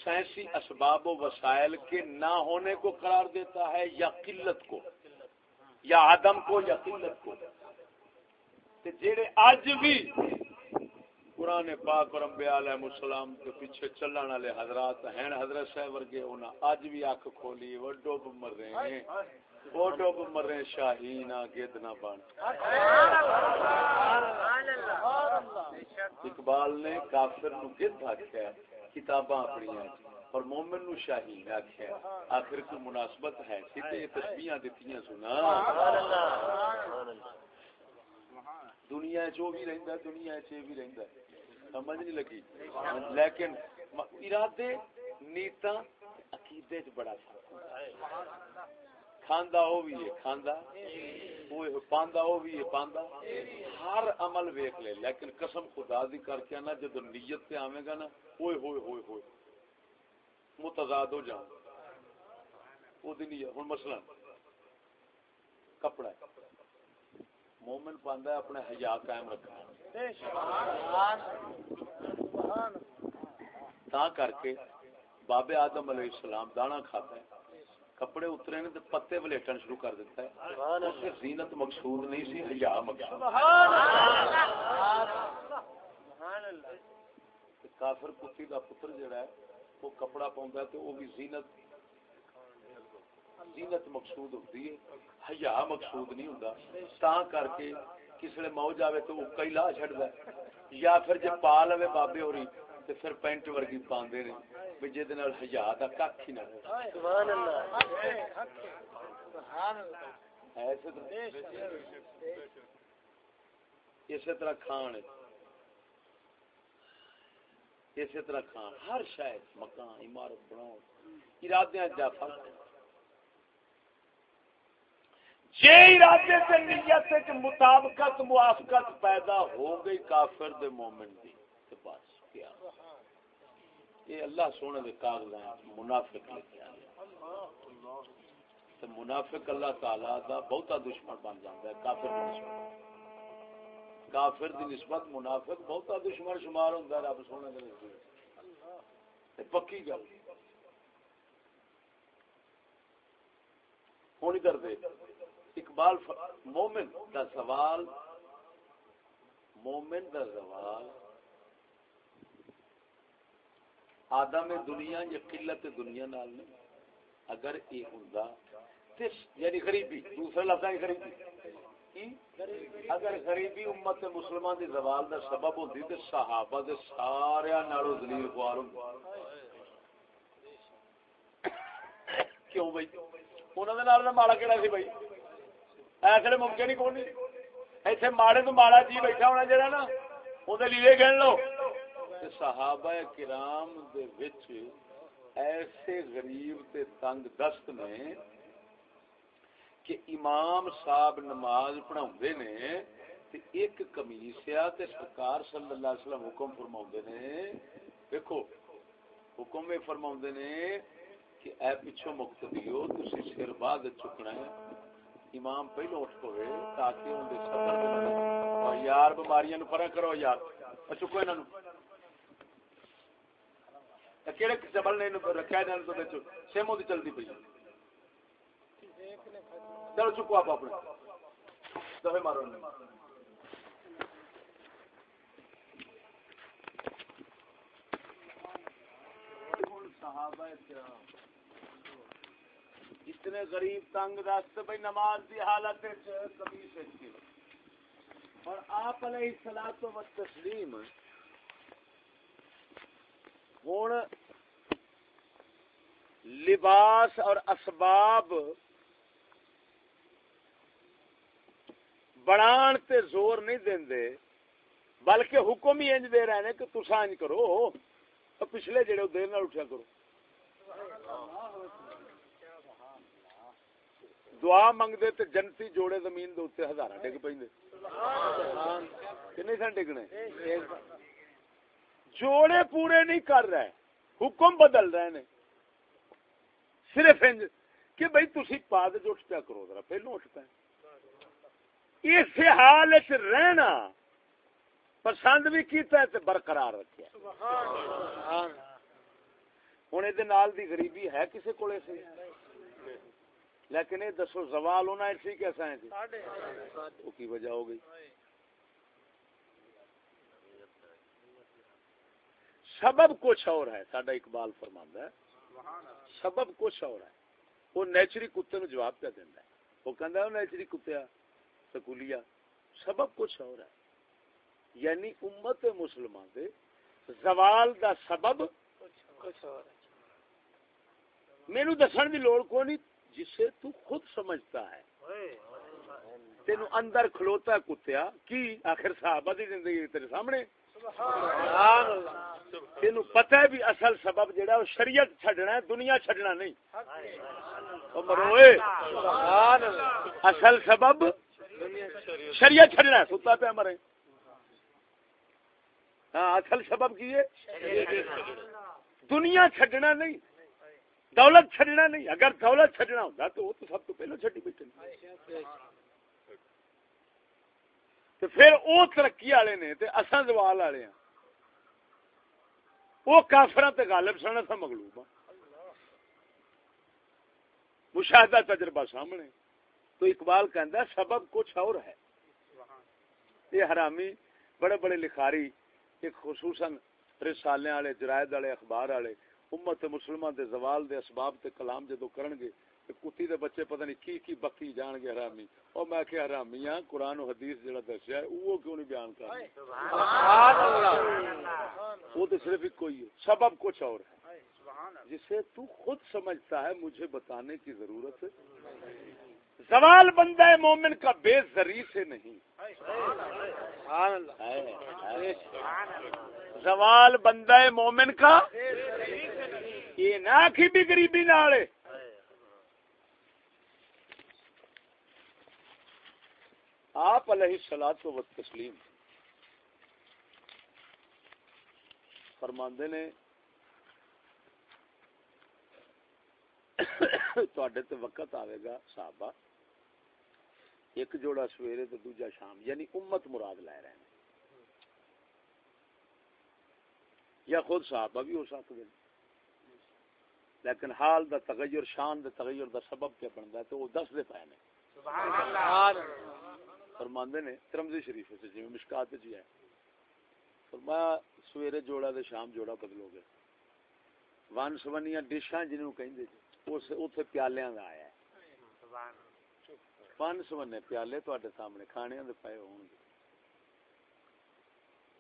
سائنسی اسباب و وسائل کے نہ ہونے کو قرار دیتا ہے یا قلت کو یا آدم کو یا قلت کو۔ جڑے اج بھی قرآن پاک اور انبیاء علیہ السلام کے پیچھے چلن والے حضرات ہیں۔ حضرت صاحب ورگے انہاں اج بھی اکھ کھولی، وہ ڈوب مر رہے ہیں۔ وہ ڈوب مر رہے ہیں۔ شاہین گد نہ بن۔ اقبال نے کافر نو گد آکھیا، کتاباں اپنی اور مومن نو شاہین آخیا آخر کوئی مناسبت ہے سیدھے یہ تسبیحاں دتیاں سنا۔ سبحان اللہ دنیا جو بھی رہندا دنیا چ بھی رہندا ہے۔ سمجھ نہیں لگی۔ لیکن ارادے نیتا عقیدے چ بڑا فرق کھاندا او بھی ہے، کھاندا۔ وہ پاندا او بھی ہے، پاندا۔ ہر عمل ویکھ لے، لیکن قسم خدا دی کر کے نا جب نیت تے آویں گا نا، اوئے، ہوئے ہوئے ہوئے۔ متضاد ہو جان وہ دن ہوں مثلا کپڑا ہے۔ مومن پاندہ ہے، اپنے حیا قائم رکھنا تا کر کے بابے آدم علیہ السلام دانا کھاتا ہے۔ کپڑے اترے نے پتے ولیٹن شروع کر دیتا ہے۔ زینت مقصود نہیں سی حیا مقصود۔ کافر کتی دا پتر جڑا ہے، وہ کپڑا پاؤں ہے تو وہ بھی زینت زینت مقصود ہوتی ہے حیا مقصود نہیں ہوتا تا کر کے کسی نے موج آئے تو وہ کئی لا چڑ یا پھر جی پا لو بابے ہو رہی تو پھر پینٹ ورگی پاندے نے بھی جے دے نال حیا دا ککھ ہی نہ سبحان اللہ ایسے اسی طرح کھان اسی طرح کھان۔ ہر شاید مکان عمارت بناؤ۔ ارادے جا فرق جے ارادے سے نیت کے مطابقت، موافقت پیدا ہو گئی کافر دے مومن دی تو بس کیا؟ یہ اللہ سونے دے کاغذات منافق لے لکھے تو منافق اللہ تعالی دا بہتا دشمن بن جاتا ہے، کافر دی نسبت۔ کافر دی نسبت منافق بہتا دشمن شمار ہوتا ہے، رب سونے دے نسبت۔ پکی گل۔ ہوں کر دے۔ اقبال مومن دا سوال، مومن دا سوال، آدم دنیا یا قلت دنیا نال نہیں، اگر یہ ہوں یعنی غریبی، دوسرے لفظ غریبی اگر غریبی امت مسلمان دی زوال دا سبب ہوندی تے صحابہ دے سارے نالو ذلیل خوار ہوندے *coughs* کیوں بھائی انہاں دے نال ماڑا کیڑا سی بھائی ایسے ممکن ہی کون نہیں ایتھے ماڑے تو ماڑا جی بیٹھا ہونا جڑا نا اون دے لیے گن لو صحابہ کرام دے وچ ایسے غریب تے تنگ دست نے کہ امام صاحب نماز پڑھاوندے نے تے ایک کمیسیا تے سرکار صلی اللہ علیہ وسلم حکم فرماوندے نے دیکھو حکم میں فرماوندے نے کہ اے پیچھے مقتدیو تسی سر بعد چکنا ہے امام پہلو اٹھ پوے تاکہ ان دے سفر یار بیماریاں نو فرق کرو یار۔ اچھا، چکو انہاں نو۔ کہڑے چبل نے رکھیا انہاں تو رکھا سیمو چلتی پی چلو، چکو آپ اپنے۔ دفے مارو صحابہ کرام۔ اتنے غریب تنگ دست بھائی نماز کی حالت اور آپ علیہ السلام و تسلیم ہوں لباس اور اسباب بنان تے زور نہیں دے بلکہ حکم ہی انج دے رہے ہیں کہ تسا انج کرو پچھلے جڑے دیر نال اٹھیا کرو۔ دعا منگتے تے جنتی جوڑے زمین دے ہزار ڈگ پہ کن سن ڈگنے؟ جوڑے پورے نہیں کر رہے حکم بدل رہے نے۔ صرف انج کہ بھائی تھی پاد اٹھ پیا کرو ذرا پہلو اٹھ پہ اس حال رہنا پسند بھی کیتا ہے تے برقرار رکھا ہوں یہ غریبی ہے کسی کو لیکن یہ دسو زوال ہونا کیسا ہے جی؟ کی وجہ ہو گئی؟ سبب کچھ اور ہے سڈا اقبال فرماندہ ہے۔ سبب کچھ اور ہے۔ وہ نیچری کتے نو جواب پہ دینا ہے؟ وہ کہندا ہے نیچری کتیا سکولیا سبب کچھ اور ہے۔ یعنی امت مسلمان دے زوال دا سبب کچھ اور ہے۔ مینو دسن دی لوڑ کو نہیں جسے تو خود سمجھتا ہے۔ تینو اندر کھلوتا ہے کتیا کی آخر صحابہ دی زندگی تیرے سامنے؟ تین پتہ ہے بھی اصل سبب جڑا شریعت چھڈنا ہے دنیا چھڈنا نہیں۔ مروئے اصل سبب شریعت چھڈنا ہے ستا پہ مرے۔ ہاں اصل سبب کی ہے؟ دنیا چھڈنا نہیں۔ دولت چھڈنا نہیں، اگر دولت چھڈنا ہوتا تو وہ تو سب تو پہلے چھڈی بیٹھے تو پھر وہ ترقی والے نے اصل زوال والے ہیں وہ کافر غالب سن تھا مغلوب ہاں۔ مشاہدہ تجربہ سامنے۔ تو اقبال کہندا سبب کچھ اور ہے۔ یہ حرامی بڑے بڑے لکھاری، ایک خصوصاً رسالے والے، جرائد والے، اخبار والے امت مسلمان دے زوال دے اسباب تے کلام جدو کرن گے کتی دے بچے پتہ نہیں کی کی بکی جان گے حرامی۔ او میں کہ حرامی ہاں قرآن و حدیث جڑا دسیا ہے وہ کیوں نہیں بیان کر سبحان اللہ۔ وہ تو صرف ایک کوئی ہے سبب کچھ اور ہے۔ جسے تو خود سمجھتا ہے مجھے بتانے کی ضرورت ہے۔ سوال بندہ مومن کا بے ذری سے نہیں۔ سوال بندہ مومن کا یہ نہ آخی بھی غریبی نالے آپ علیہ سلاد و تسلیم فرماندے نے تے وقت آئے گا صحابہ۔ ایک جوڑا سویرے تو دوجا شام یعنی امت مراد لے رہے ہیں یا خود صحابہ بھی ہو سکتے ہیں۔ لیکن حال دا تغیر شان دا تغیر دا سبب کیا بنتا ہے تو وہ دس دے پائے نے فرماندے نے ترمزی شریف سے جی مشکات جی ہے۔ فرمایا سویرے جوڑا دے شام جوڑا بدلو گے ون سونیاں ڈشاں جنہوں کہیں دے جی اس اتھے پیالیاں دا آیا ہے۔ ون سونے پیالے تو سامنے کھانے دے پائے ہون گے۔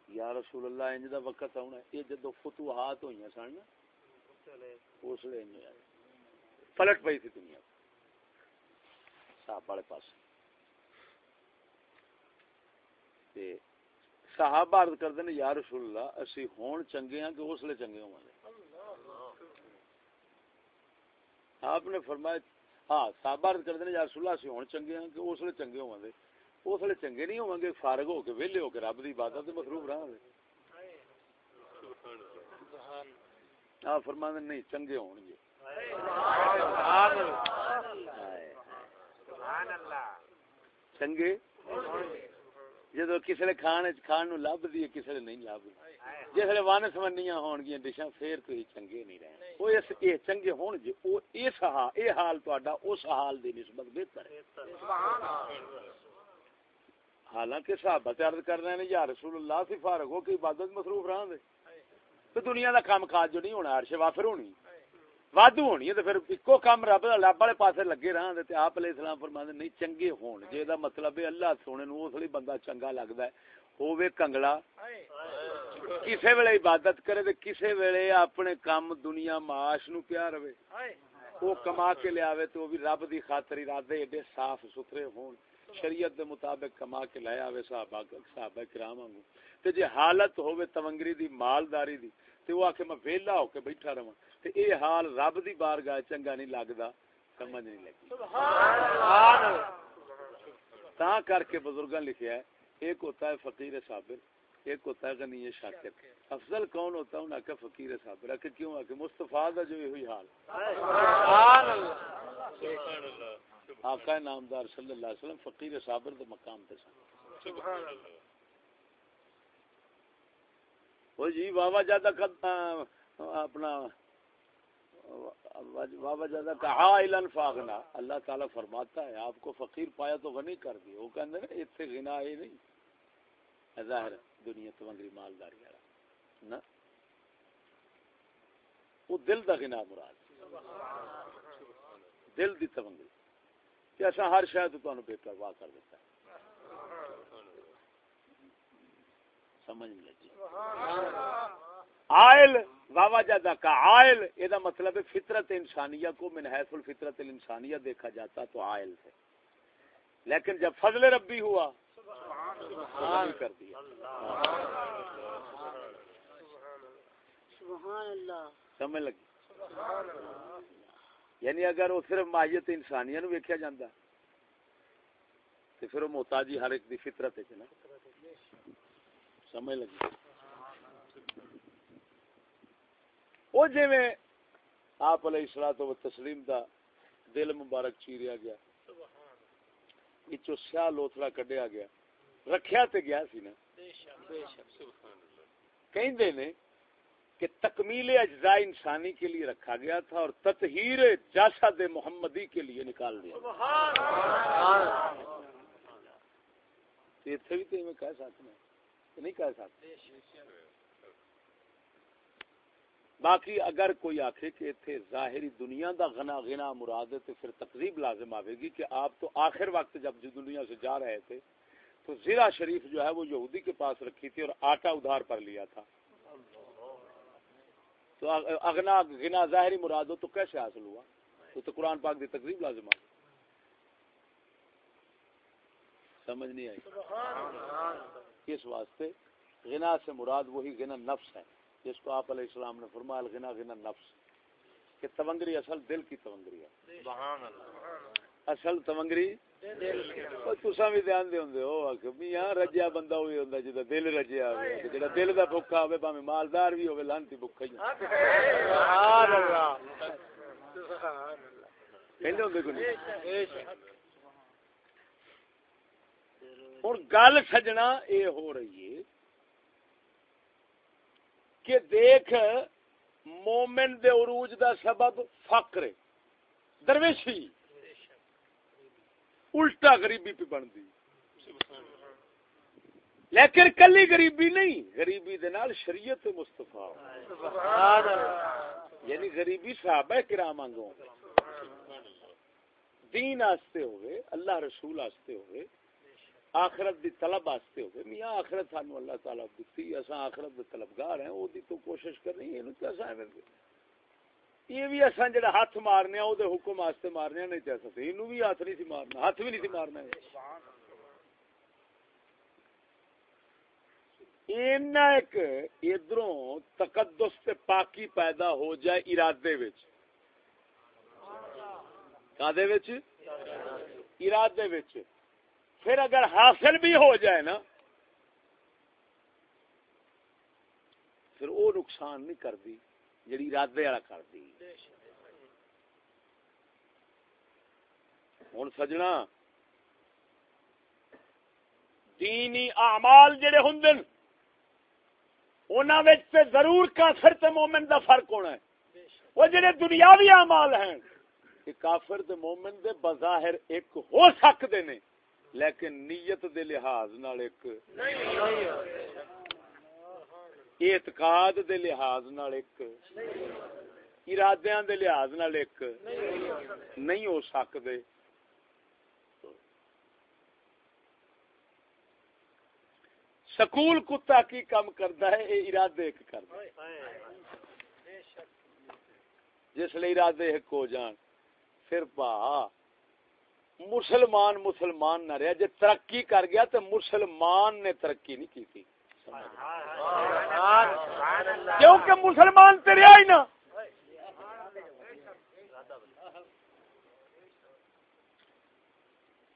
یا رسول اللہ انج دا وقت آنا یہ جدو فتوحات ہوئی سن اس لیے پلٹ پئی تھی دنیا صاحب والے پاس۔ صحابہ عرض کرتے ہیں، یا رسول اللہ، اسی ہون چنگے ہیں کہ اس لیے چنگے ہوں گے؟ آپ نے فرمایا ہاں صحابہ عرض کرتے ہیں، یا رسول اللہ، اسی ہون چنگے ہیں کہ اس لیے چنگے ہوں گے۔ اس لیے چنگے نہیں ہوں گے، فارغ ہو کے، ویلے ہو کے، رب کی عبادت مصروف رہا گے۔ آپ فرما نہیں، چنگے ہون گے۔ چنگے؟ جدو کسی نے کھان کھان نو لب دی کسی نے نہیں لب جس ون سمنیاں ہون گیا ڈشاں پھر تو چنگے نہیں رہے وہ اس اے چنگے ہون جے او اس حال اے حال تہاڈا اس حال دی نسبت بہتر ہے۔ حالانکہ صحابہ عرض کر رہے ہیں، یا رسول اللہ سے فارغ ہو کہ عبادت مصروف رہاں دے۔ تو دنیا دا کام کاج جو نہیں ہونا عرش وافر ہونی۔ وادو ہونی ہے تو پھر اکو کام رب دا رب والے پاسے لگے رہن تے آپ علیہ السلام فرماندے نہیں، چنگے ہون۔ جے دا مطلب ہے اللہ سونے نو، اس لیے بندہ چنگا لگدا ہے۔ ہووے کنگلا۔ کسے ویلے عبادت کرے تے کسے ویلے اپنے کام دنیا معاش نو پیا رہے وہ کما کے لے آوے تو بھی رب دی خاطر ارادے ایڈے صاف ستھرے ہون۔ شریعت دے مطابق کما کے لے آوے صحابہ صحابہ کرام وانگو تے جے حالت ہووے تونگری دی، مالداری دی تے وہ آکھے میں ویلا ہو کے بیٹھا رہواں۔ تے اے حال رب دی بارگاہ چنگا نہیں لگدا سمجھ نہیں لگی۔ سبحان اللہ۔ تا کر کے بزرگاں لکھیا ہے ایک ہوتا ہے فقیر صابر ایک ہوتا ہے غنی شاکر۔ افضل کون ہوتا ہے؟ انہاں کا فقیر صابر۔ کہ کیوں؟ ہے کہ مصطفیٰ دا جو ہوئی حال۔ سبحان اللہ سبحان اللہ۔ آقا نامدار صلی اللہ علیہ وسلم فقیر صابر دے مقام تے سن۔ سبحان اللہ۔ وہ جی بابا جادہ اپنا، بابا وجہ کہا فاغنا۔ اللہ تعالیٰ فرماتا ہے، آپ کو فقیر پایا تو غنی کر دیا وہ کہتے ہیں اتنے گنا یہ نہیں۔ ظاہر دنیا تو تونگری مالداری والا نا؟ وہ دل دا گنا مراد دل دی تونگری کہ ایسا ہر شاید تو تمہیں بے پرواہ کر دیتا ہے۔ سمجھ نہیں لگی۔ آئل واوا جادا کا آئل یہ مطلب ہے فطرت انسانیہ کو من حیث الفطرت الانسانیہ دیکھا جاتا تو آئل سے لیکن جب فضل ربی ہوا کر دیا۔ سمجھ لگی؟ یعنی اگر وہ صرف ماہیت انسانیہ نو ویکیا جاتا تو پھر وہ محتاجی ہر ایک دی فطرت ہے نا سمجھ لگی۔ وہ جی میں آپ علیہ السلام و تسلیم دا دل مبارک چیریا گیا سیاہ لوتھڑا کڈیا گیا رکھیا تے گیا سی نا۔ کہیں نے کہ تکمیل اجزاء انسانی کے لیے رکھا گیا تھا اور تطہیر جاسد محمدی کے لیے نکال دیا۔ اتنے بھی تو کہہ سکتے ہیں نہیں کہہ سکتے۔ باقی اگر کوئی آخے کہ اتنے ظاہری دنیا دا غنا غنا مراد ہے تو پھر تقریب لازم آئے گی کہ آپ تو آخر وقت جب جو دنیا سے جا رہے تھے تو زیرا شریف جو ہے وہ یہودی کے پاس رکھی تھی اور آٹا ادھار پر لیا تھا۔ تو اگنا گنا ظاہری مراد ہو تو کیسے حاصل ہوا؟ تو, تو قرآن پاک دی تقریب لازم آ سمجھ نہیں آئی؟ اس واسطے؟ غنا سے مراد وہی غنا نفس ہے جس کو آپ علیہ السلام نے فرمایا غنا غنا نفس کہ تونگری اصل دل کی تونگری ہے۔ اصل تونگری تسا بھی دھیان دے ہوندے ہو کہ میاں رجیا بندہ ہوئی ہوندا جدا دل رجیا ہوے جڑا دل دا بھوکا ہوے بھاویں مالدار بھی ہوے لانتی بھوکا ہی سبحان اللہ سبحان اللہ۔ کہندے ہوندے کوئی ہن گل سجنا اے ہو رہی ہے کہ دیکھ مومن دے عروج دا سبب فقر درویشی، الٹا غریبی پہ بنتی۔ لیکن کلی غریبی نہیں، غریبی دے نال شریعت مصطفیٰ۔ یعنی غریبی صحابہ کرام آنگوں۔ دین آستے ہوئے، اللہ رسول آستے ہوئے آخرت دی طلب آستے ہوئے میاں، آخرت سانو اللہ تعالیٰ دیتی اساں آخرت دے طلبگار ہیں وہ دی تو کوشش کر رہی ہیں انہوں کیا سائے یہ بھی اصل جڑا ہاتھ مارنے وہ حکم واسطے مارنے نہیں چاہ سکتے یہ بھی ہاتھ نہیں سی مارنا، ہاتھ بھی نہیں سی مارنا اینا ایک ادھروں تقدس تے پاکی پیدا ہو جائے ارادے وچ۔ کادے وچ؟ ارادے وچ۔ پھر اگر حاصل بھی ہو جائے نا، پھر وہ نقصان نہیں کرتی جڑی ارادے والا کر دی ہوں سجنا، دینی اعمال جڑے ہوں تے ضرور کافر تے مومن دا فرق ہونا ہے۔ وہ جڑے دنیاوی اعمال ہیں، کہ کافر تے مومن دے بظاہر ایک ہو سکتے نے۔ لیکن نیت دے لحاظ نال ایک اعتقاد دے لحاظ نال ایک ارادیاں دے لحاظ نال ایک نہیں ہو سکدے۔ سکول کتا کی کم کرتا ہے یہ ارادے ایک کرتا ہے۔ جس لیے ارادے ایک ہو جان پھر با مسلمان مسلمان نہ رہا جے ترقی کر گیا تو مسلمان نے ترقی نہیں کی تھی۔ کیونکہ مسلمان تیرے آئی نا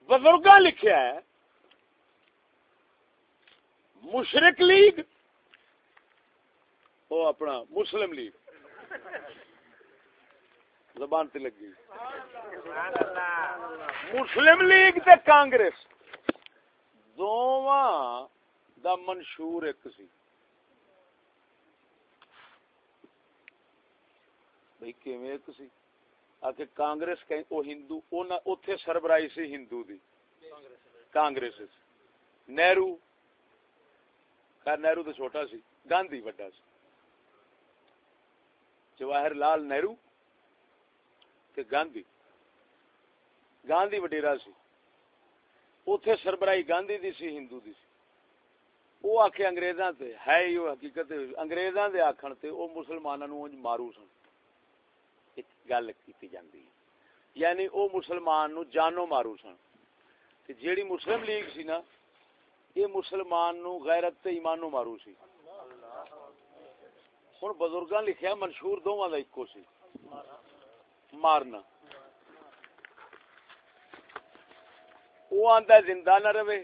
بزرگ لکھیا ہے، مشرق لیگ وہ اپنا مسلم لیگ۔ زبان تے لگی۔ مسلم لیگ تے کانگریس۔ دونوں دا منشور ایک سی۔ بھئی کیویں ایک سی؟ آکے کانگریس کہیں او ہندو اوتھے سربراہی سی ہندو دی۔ کانگریس نہرو۔ خیر نہرو تو چھوٹا سی گاندھی بڑا سی۔ جواہر لال نہرو۔ تے گاندھی۔ گاندھی وڈیرا سی۔ اوتھے سربراہی گاندھی دی سی، ہندو دی سی۔ وہ آخ اگریزاں سے ہے ہی حقیقت اگریزاں دے آخر سے وہ مسلمانوں مارو سن۔ ایک گل کی جاتی یعنی وہ مسلمان نو جانو مارو سن۔ تے جیڑی مسلم لیگ سی نا یہ مسلمان نو غیرت تے ایمان ایمانو مارو سی۔ ہوں بزرگاں لکھیا منشور دونوں کا ایکو سی۔ مارنا وہ آندا زندہ نہ رہے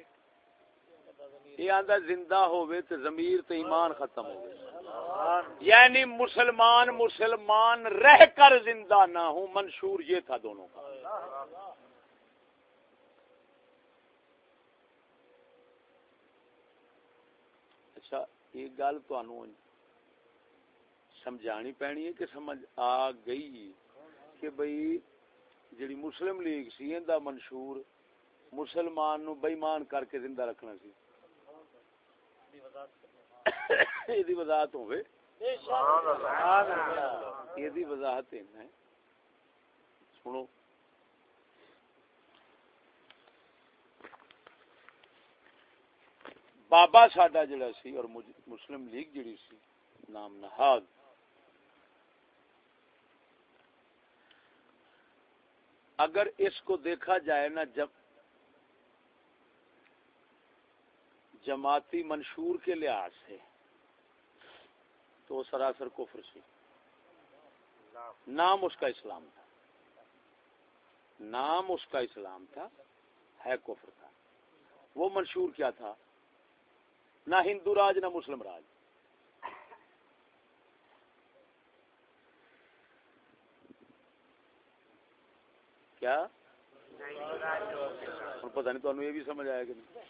یہ آندا زندہ ہوئے تے ضمیر تے ایمان ختم ہوئے یعنی مسلمان مسلمان رہ کر زندہ نہ ہوں منشور یہ تھا دونوں کا اچھا یہ گل تو سمجھانی پینی ہے کہ سمجھ آ گئی کہ بھئی جڑی مسلم لیگ سی دا منشور، مسلمان نو بےمان کر کے زندہ رکھنا سی۔ *coughs* یہ دی وضاحت ہوئے یہ دی وضاحت ہے سنو۔ بابا ساڈا جڑا سی اور مسلم لیگ جڑی سی، نام نہاد۔ اگر اس کو دیکھا جائے نا جب جماعتی منشور کے لحاظ سے، تو سراسر کفر سی نام اس کا اسلام تھا۔ نام اس کا اسلام تھا، ہے کفر تھا۔ وہ منشور کیا تھا؟ نہ ہندو راج، نہ مسلم راج۔ کیا؟ پتا نہیں تمہیں یہ بھی سمجھ آیا کہ نہیں۔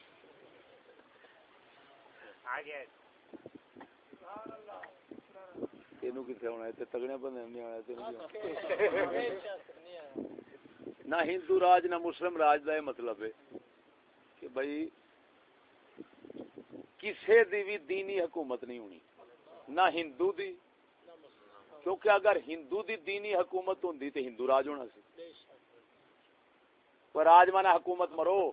نہ ہندو راج نہ مسلم راج کا یہ مطلب ہے کہ بھائی کسی دی بھی دینی حکومت نہیں ہونی نہ ہندو دی۔ کیونکہ اگر ہندو دی دینی حکومت ہوں تو ہندو راج ہونا سی۔ راج مانا حکومت مرو۔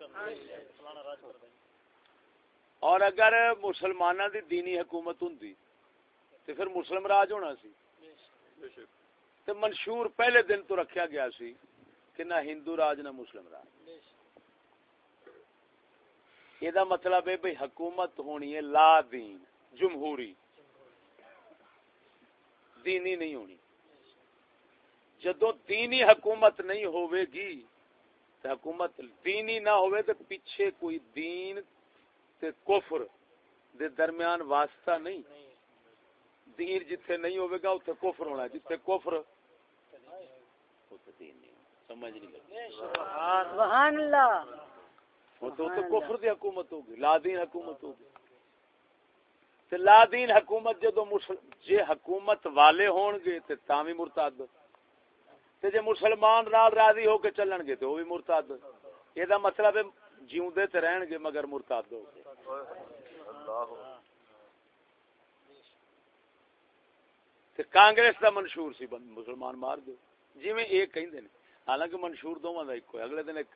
اور اگر مسلمان دی دینی حکومت ہوں تو پھر مسلم راج ہونا سی۔ تو منشور پہلے دن تو رکھیا گیا سی کہ نہ ہندو راج نہ مسلم راج۔ یہ مطلب ہے بھائی حکومت ہونی ہے لا دین، جمہوری۔ دینی نہیں ہونی۔ جدو دینی حکومت نہیں ہوئے گی تو حکومت دینی نہ ہوئے تو پیچھے کوئی دین تے کفر دے درمیان واسطہ نہیں۔ دین جتھے نہیں ہوئے گا اتنے کفر ہونا جتھے کفر سمجھ نہیں سبحان اللہ۔ تو کفر دی حکومت ہوگی لا دین حکومت ہوگی۔ تے لا دین حکومت جدو جے حکومت والے ہون گے تے تاوی مرتاد تے جے مسلمان نال راضی ہو کے چلن گے تے وہ بھی مرتاد یہ دا مطلب ہے جیوندے تے رہن گے مگر مرتاد ہو گے۔ تے کانگریس دا منشور سی مسلمان مار دو جی میں ایک کہیں دے حالانکہ منشور دوواں دا ایک اگلے دن ایک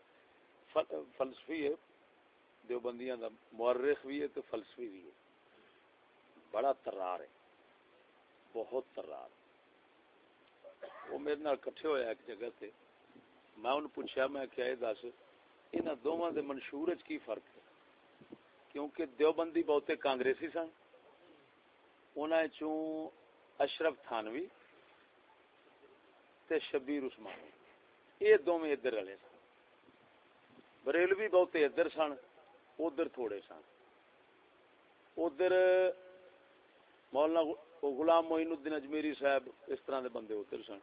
فلسفی ہے۔ دیوبندیاں دا مورخ بھی ہے تو فلسفی بھی ہے۔ بڑا ترار ہے۔ بہت ترار ہے۔ وہ میرے نال کٹھے ہویا ایک جگہ تے میں انہوں پوچھا میں کیا یہ دس انہاں دوواں دے منشور وچ کی فرق ہے کیونکہ دیوبندی بہتے کانگریسی سن انہاں چوں اشرف تھانوی تے شبیر عثمانی یہ دوویں ادھر والے سن بریلوی بہتے ادھر سن ادھر تھوڑے سن ادھر مولانا غلام معین الدین اجمیری صاحب اس طرح دے بندے ادھر سن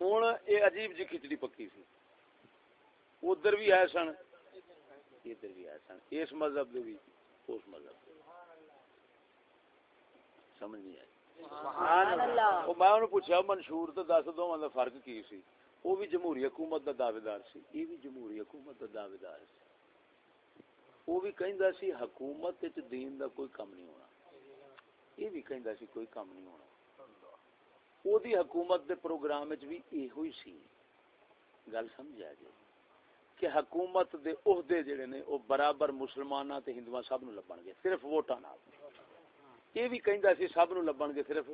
ہوں یہ عجیب جی کھچڑی پکی سی ادھر بھی آئے سن ادھر بھی آئے سن اس مذہب دے بھی اس مذہب سمجھ نہیں آئی میں پوچھا منشور تو دس دو فرق کی سی وہ بھی جمہوری حکومت کا دعوے دار سی یہ بھی جمہوری حکومت کا دعوے دار سی وہ بھی کہندا سی حکومت وچ دین دا کوئی کم نہیں ہونا یہ بھی کہندا سی کوئی کم نہیں ہونا او دی حکومت دے پروگرام بھی ایہو ہی سی گل سمجھا جی کہ حکومت دے عہدے جڑے نے او برابر مسلماناں تے ہندوؤں سب نو لبن گے صرف ووٹاں نال یہ بھی کہندا سی سب نو لبن گے صرف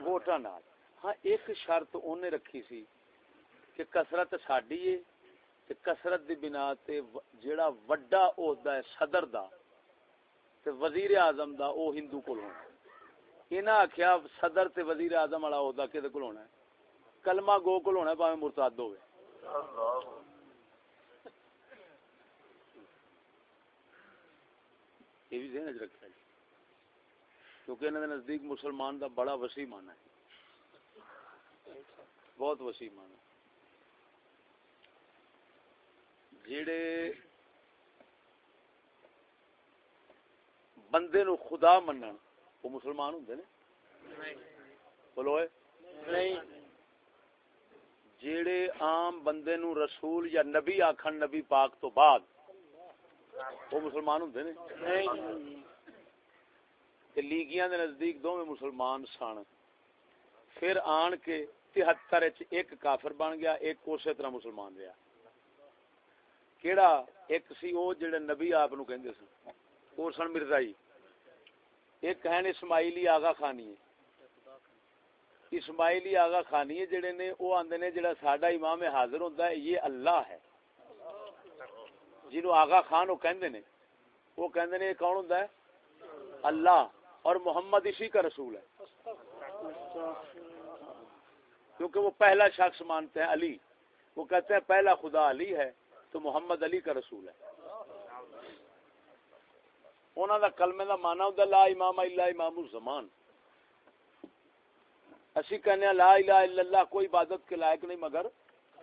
ووٹاں نال ہاں ایک شرط اونے رکھی سی کہ کسرت ساڈی ہے تے کسرت دی بنا تے جیڑا وڈا عہدہ ہے صدر دا تے وزیر اعظم دا او ہندو کول انہاں آکھیا صدر تے وزیر اعظم والا عہدہ کدے کول ہونا ہے؟ کلمہ گو کول ہونا ہے باویں مرتد ہوے یہ بھی ذہن وچ رکھیا کیونکہ انہاں دے نزدیک مسلمان دا بڑا وسیع معنی ہے۔ بہت وسیع معنی جڑے بندے نو خدا منن وہ مسلمان ہوں نے؟ بولو جیڑے عام بندے نو رسول یا نبی آکھن نبی پاک تو بعد وہ مسلمان ہوں نے؟ لیگیاں دے نزدیک دو میں مسلمان سن۔ پھر آن کے تہتر ایک کافر بن گیا ایک اسی طرح مسلمان رہا کیڑا ایک سی او جڑے نبی آپ نو کہندے سن؟ او سن مرزائی۔ ایک ہیں اسماعیلی آغا خانی ہے۔ اسماعیلی آغا خانی ہے جڑے نے او آندے نے جڑا ساڈا امام حاضر ہوندا ہے، یہ اللہ ہے۔ جنوں آغا خان او کہندے نے، وہ کہندے نے کون ہوندا ہے؟ اللہ۔ اور محمد اسی کا رسول ہے۔ کیونکہ وہ پہلا شخص مانتے ہیں علی۔ وہ کہتے ہیں پہلا خدا علی ہے تو محمد علی کا رسول ہے۔ انہوں دا کلمے دا مانا ہوتا لا امام الا امام الزمان۔ اسی کہنے ہیں، لا الہ الا اللہ، کوئی عبادت کے لائق نہیں مگر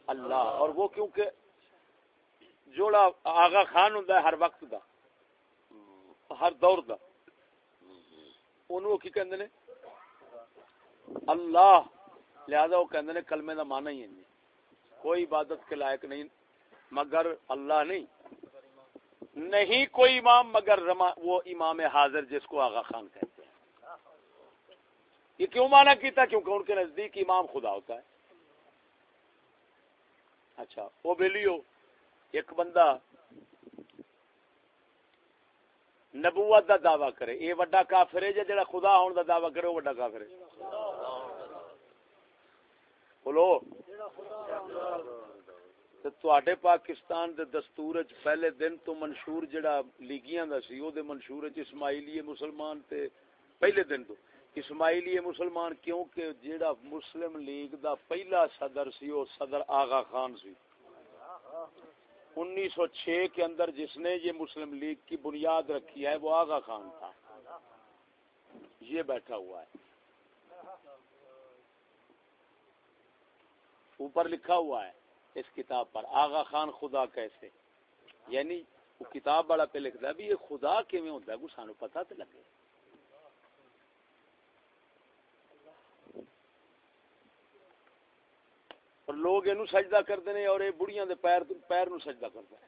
اللہ۔ اور وہ کیونکہ جوڑا آغا خان ہوں ہر وقت دا، ہر دور دا۔ انہوں کی کہندے نے؟ اللہ۔ لہذا وہ کہندے نے، کلمے دا مانا ہی ہے۔ کوئی عبادت کے لائق نہیں مگر اللہ نہیں۔ نہیں کوئی امام، مگر رما، وہ امام حاضر جس کو آغا خان کہتے ہیں۔ یہ کیوں مانا کیتا؟ کیونکہ ان کے نزدیک امام خدا ہوتا ہے۔ اچھا وہ بیلی ایک بندہ نبوت دا دعویٰ کرے۔ یہ وڈا کافر ہے جڑا خدا ہون دا دعویٰ کرے، وہ وڈا کافر ہے۔ بولو۔ تے پاکستان دے دستور پہلے دن تو منشور جڑا لیگیاں دا سی او دے منشور اسماعیلی مسلمان تے پہلے دن تو اسماعیلی مسلمان کیونکہ جڑا مسلم لیگ دا پہلا صدر سی او صدر آغا خان سی انیس سو چھ کے اندر جس نے یہ مسلم لیگ کی بنیاد رکھی ہے وہ آغا خان تھا یہ بیٹھا ہوا ہے اوپر لکھا ہوا ہے اس کتاب پر۔ آغا خان خدا کیسے؟ یعنی وہ کتاب والا پہ لکھتا ہے بھی یہ خدا کیویں ہوتا ہے؟ کو سانو پتہ تو لگے۔ اور لوگ یہ سجدہ کرتے ہیں اور یہ بڑھیاں دے پیر پیر نو سجدہ کرتا ہے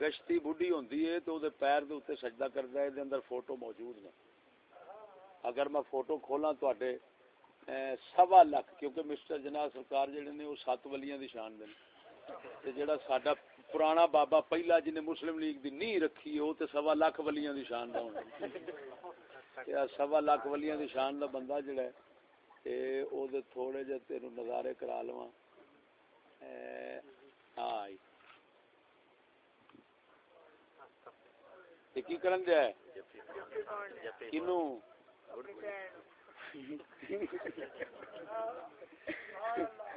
گشتی بڈھی ہوندی ہے تو دے پیر دے اوتے سجدہ کردا ہے، دے اندر فوٹو موجود نے۔ اگر میں فوٹو کھولاں تواڈے سوا لاکھ کیونکہ مسٹر جناب سرکار جڑے نے وہ سات ولیاں دی شان دے تے جڑا ساڈا پرانا بابا پہلا جن نے مسلم لیگ دی نہیں رکھی وہ تے سوا لاکھ ولیاں دی شان دا ہونا۔ سوا لاکھ ولیاں دی شان دا بندہ جڑا ہے تے او دے تھوڑے جے تینو نظارے کرا لواں۔ ہاں کی کرن ہے؟ کنوں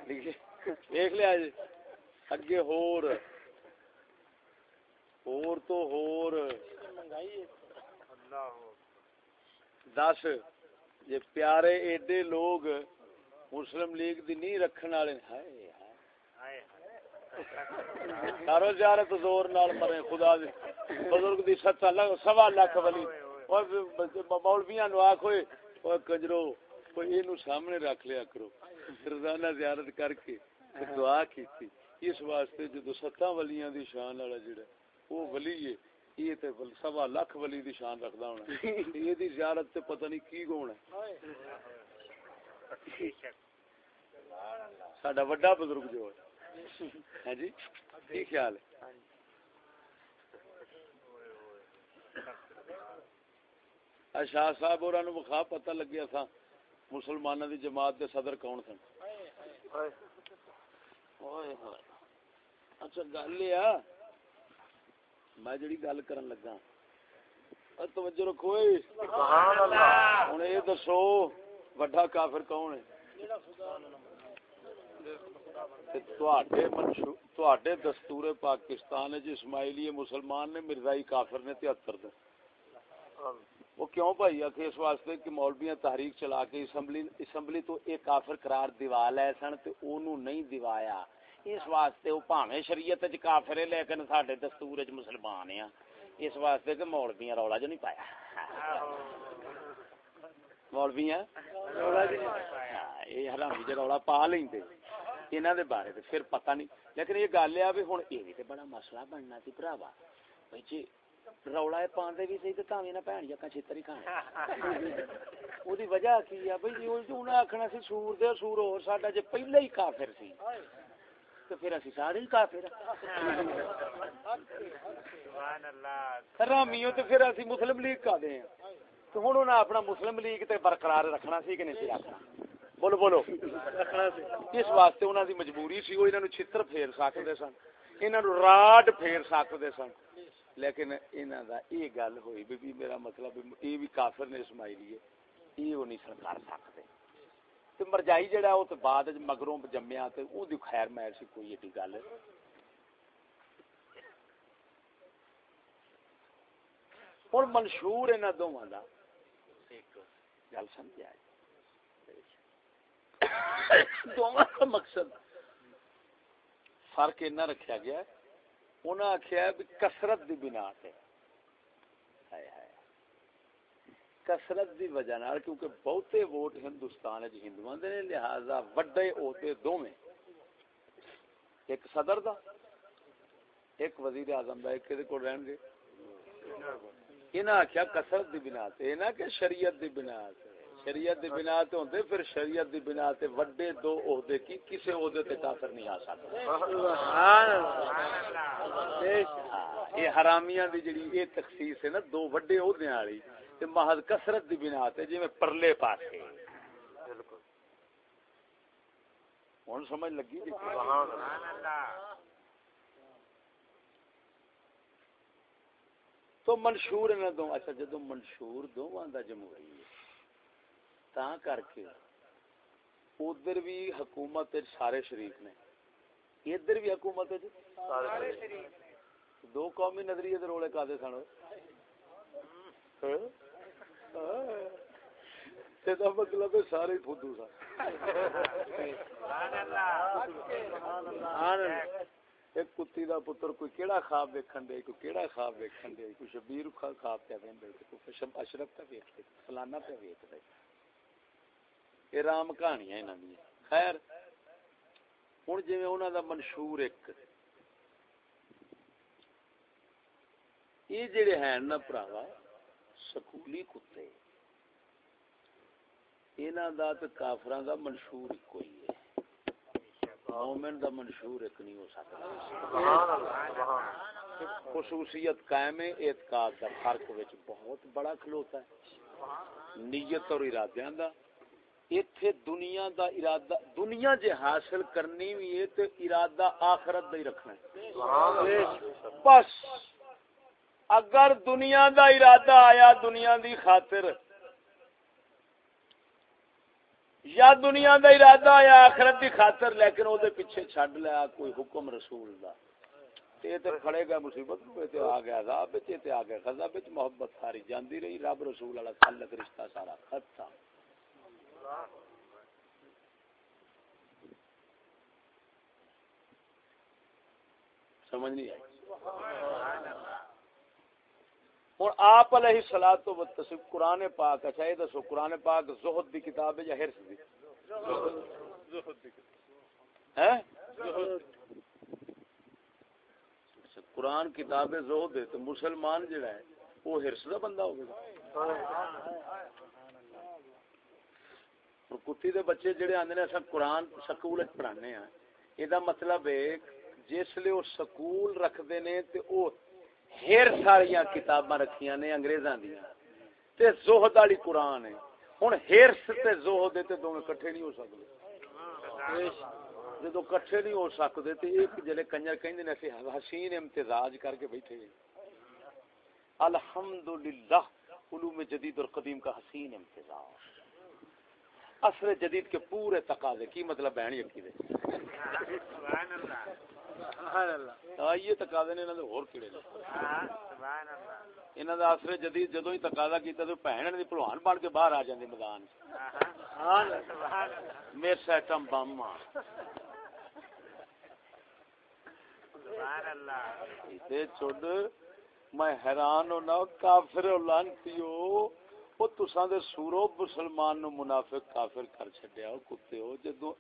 دیکھ لیا جی۔ اگے ہور۔ ہور تو ہور۔ دس۔ جی پیارے ایڈے لوگ مسلم لیگ دی نہیں رکھنے والے۔ سارو زیارت زور نال مرے۔ خدا دی بزرگ دی ستہ سوا لاکھ ولی۔ مولویاں نو آخ ہوئے۔ کجرو، کوئی یہ سامنے رکھ لیا کرو۔ روزانہ زیارت کر کے دعا کی اس واسطے جدو ستا ولیاں دی شان والا جڑا وہ ولی ہے۔ یہ تے سوا لاکھ ولی دی شان رکھدا ہونا یہ دی زیارت تے پتہ نہیں کی گون ہے۔ ساڈا بڑا بزرگ جو ہے۔ ہاں جی کی خیال ہے۔ شاہ صاحب اور بخا پتہ لگیا تھا مسلمانوں دی جماعت دے صدر کون سن؟ اچھا گل یہ میں جڑی گل کرن لگا توجہ رکھو ہوں یہ دسو وڈا کافر کون ہے؟ دستور پاکستان اسماعیلی مسلمان نے مرزائی کافر نے تہتر دن وہ کیوں بھائی؟ آ اس واسطے کہ مولویاں تحریک چلا کے اسمبلی اسمبلی تو ایک کافر قرار دیوا لے سن تے اونوں نہیں دیوایا۔ اس واسطے وہ بھاویں شریعت وچ کافر ہے لیکن ساڈے دستور وچ مسلمان ہیں۔ اس واسطے کہ مولویاں رولا جو نہیں پایا۔ مولویاں؟ رولا جو نہیں پایا۔ حرامی جو رولا پا لیندے۔ انہاں دے بارے تے پھر پتہ نہیں۔ لیکن یہ گل ہے بھی ہن بھی تے بڑا مسئلہ بننا سی بھراوا۔ بھئی جی رولا پاندے بھی صحیح تے تاویں نہ بھین جا جی، چھتر ہی کھانا۔ او دی وجہ کی ہے؟ بھئی جی انہاں آکھنا سی، سور دے سور اور ساڈا جے پہلے ہی کافر سی۔ تو پھر اسی سارے ہی کافر سبحان اللہ حرامیوں تے پھر اسی مسلم لیگ کا دے ہیں۔ تو ہن انہاں اپنا مسلم لیگ تے برقرار رکھنا سی کہ نہیں سی رکھنا؟ بولو بولو۔ رکھنا سی اس واسطے انہوں دی مجبوری سی، وہ انہوں چھتر پھیر سکتے سن انہوں راڈ پھیر سکتے سن۔ لیکن انہوں دا یہ گل ہوئی بھی میرا مطلب یہ بھی کافر نے اسماعیلی ہے۔ یہ وہ نہیں سن کر سکتے۔ تو مرجائی جڑا وہ تو بعد مگروں جمیا تو وہ دی خیر میر سی کوئی ایڈی گل ہوں منشور انہوں دونوں کا گل سمجھا جی دونوں کا مقصد فرق اینا رکھا گیا انہوں نے آخیا بھی کسرت دی بنا سے کسرت دی وجہ نال کیونکہ بہتے ووٹ ہندوستان ہندو نے، لہذا وڈے عہدے دونوں ایک صدر دا، ایک وزیر اعظم دا، ایک کو رہن گے انہاں آخیا کسرت دی بنا سے نہ کہ شریعت دی بنا سے شریعت دی بنا تے ہوندے، پھر شریعت دی بنا تے وڈے دو عہدے کی کسے عہدے تے کافر نہیں آ سکتا ہاں، سبحان اللہ یہ حرامیاں دی جڑی یہ تخصیص ہے نا، دو وڈے عہدے والی تے محض کثرت دی بنا تے جی جویں پرلے پاسے۔ بالکل ہن سمجھ لگی جی؟ سبحان اللہ تو منشور نہ دو اچھا جدو منشور دو دا جمہوری ہے تا کر کے ادھر بھی حکومت سارے شریف نے ادھر بھی حکومت دو قومی نظریے رولے کا دے سن مطلب سارے فدو ایک کتی دا پتر کوئی کیڑا خواب ویکھن دے کوئی کیڑا خواب ویکھن دے کوئی شبیر خواب پہ ویندے کوئی اشرف پہ ویکھ دے فلانا پہ ویکھ دے یہ رام کہانیاں انہاں دی خیر ہن جویں انہاں دا منشور ایک یہ جڑے ہیں نا بھراوا سکولی کتے انہاں دا تے کافراں دا منشور ایک ہی ہے مومن دا منشور ایک نہیں ہو سکتا خصوصیت قائم ہے اعتقاد دا فرق وچ بہت بڑا کھلوتا ہے نیت اور ارادیاں دا ایتھے دنیا دا ارادہ، دنیا جے حاصل کرنی بھی ہے تے ارادہ آخرت دا ہی رکھنا ہے۔ بس، اگر دنیا دا ارادہ آیا دنیا دی خاطر، یا دنیا دا ارادہ آیا آخرت دی خاطر، لیکن او دے پیچھے چھڈ لیا کوئی حکم رسول دا۔ تے تے کھڑے گا مصیبت پہ تے آ گیا عذاب وچ تے آ گیا غضب وچ محبت ساری جاندی رہی، رب رسول والا تعلق رشتہ سارا ختم۔ سمجھ نہیں آئی۔ اور آپ علیہ سلاد تو تصف قرآن پاک اچھا یہ دسو، قرآن پاک زہد دی کتاب ہے یا ہرس دی؟ اچھا، قرآن کتاب زہد ہے تو مسلمان جڑا ہے، وہ ہرس دا بندہ ہوگا۔ کتی دے بچے جڑے آندے نے اساں قرآن سکول وچ پڑھانے ہیں ادا مطلب ہے جس لے او سکول رکھدے نے تے او ہیر ساریاں کتاباں رکھیاں نے انگریزاں دیاں تے زہد والی قرآن ہے ہن ہرس تے زہد تے دوویں اکٹھے نہیں ہو سکدے جدو کٹھے نہیں ہو سکتے تے ایک جلے کنجر کہندے نے حسین امتزاج کر کے بیٹھے الحمدللہ علوم جدید اور قدیم کا حسین امتزاج اثر جدید کے پورے تقاضے کی مطلب بہن یقی دے؟ یہ تقاضے نے انہاں دے ہور کیڑے نے سبحان اللہ۔ انہاں دا اثر جدید جدوں ہی تقاضا کیتا تے بہن دی پہلوان بن کے باہر آ جاندے میدان سبحان اللہ۔ میرے سیٹم بم سبحان اللہ۔ تے چھڈ میں حیران ہونا کافر لانتیو تساں دے سورو مسلمان نو منافق کافر کر چھڈیا او کتے ہو جدوں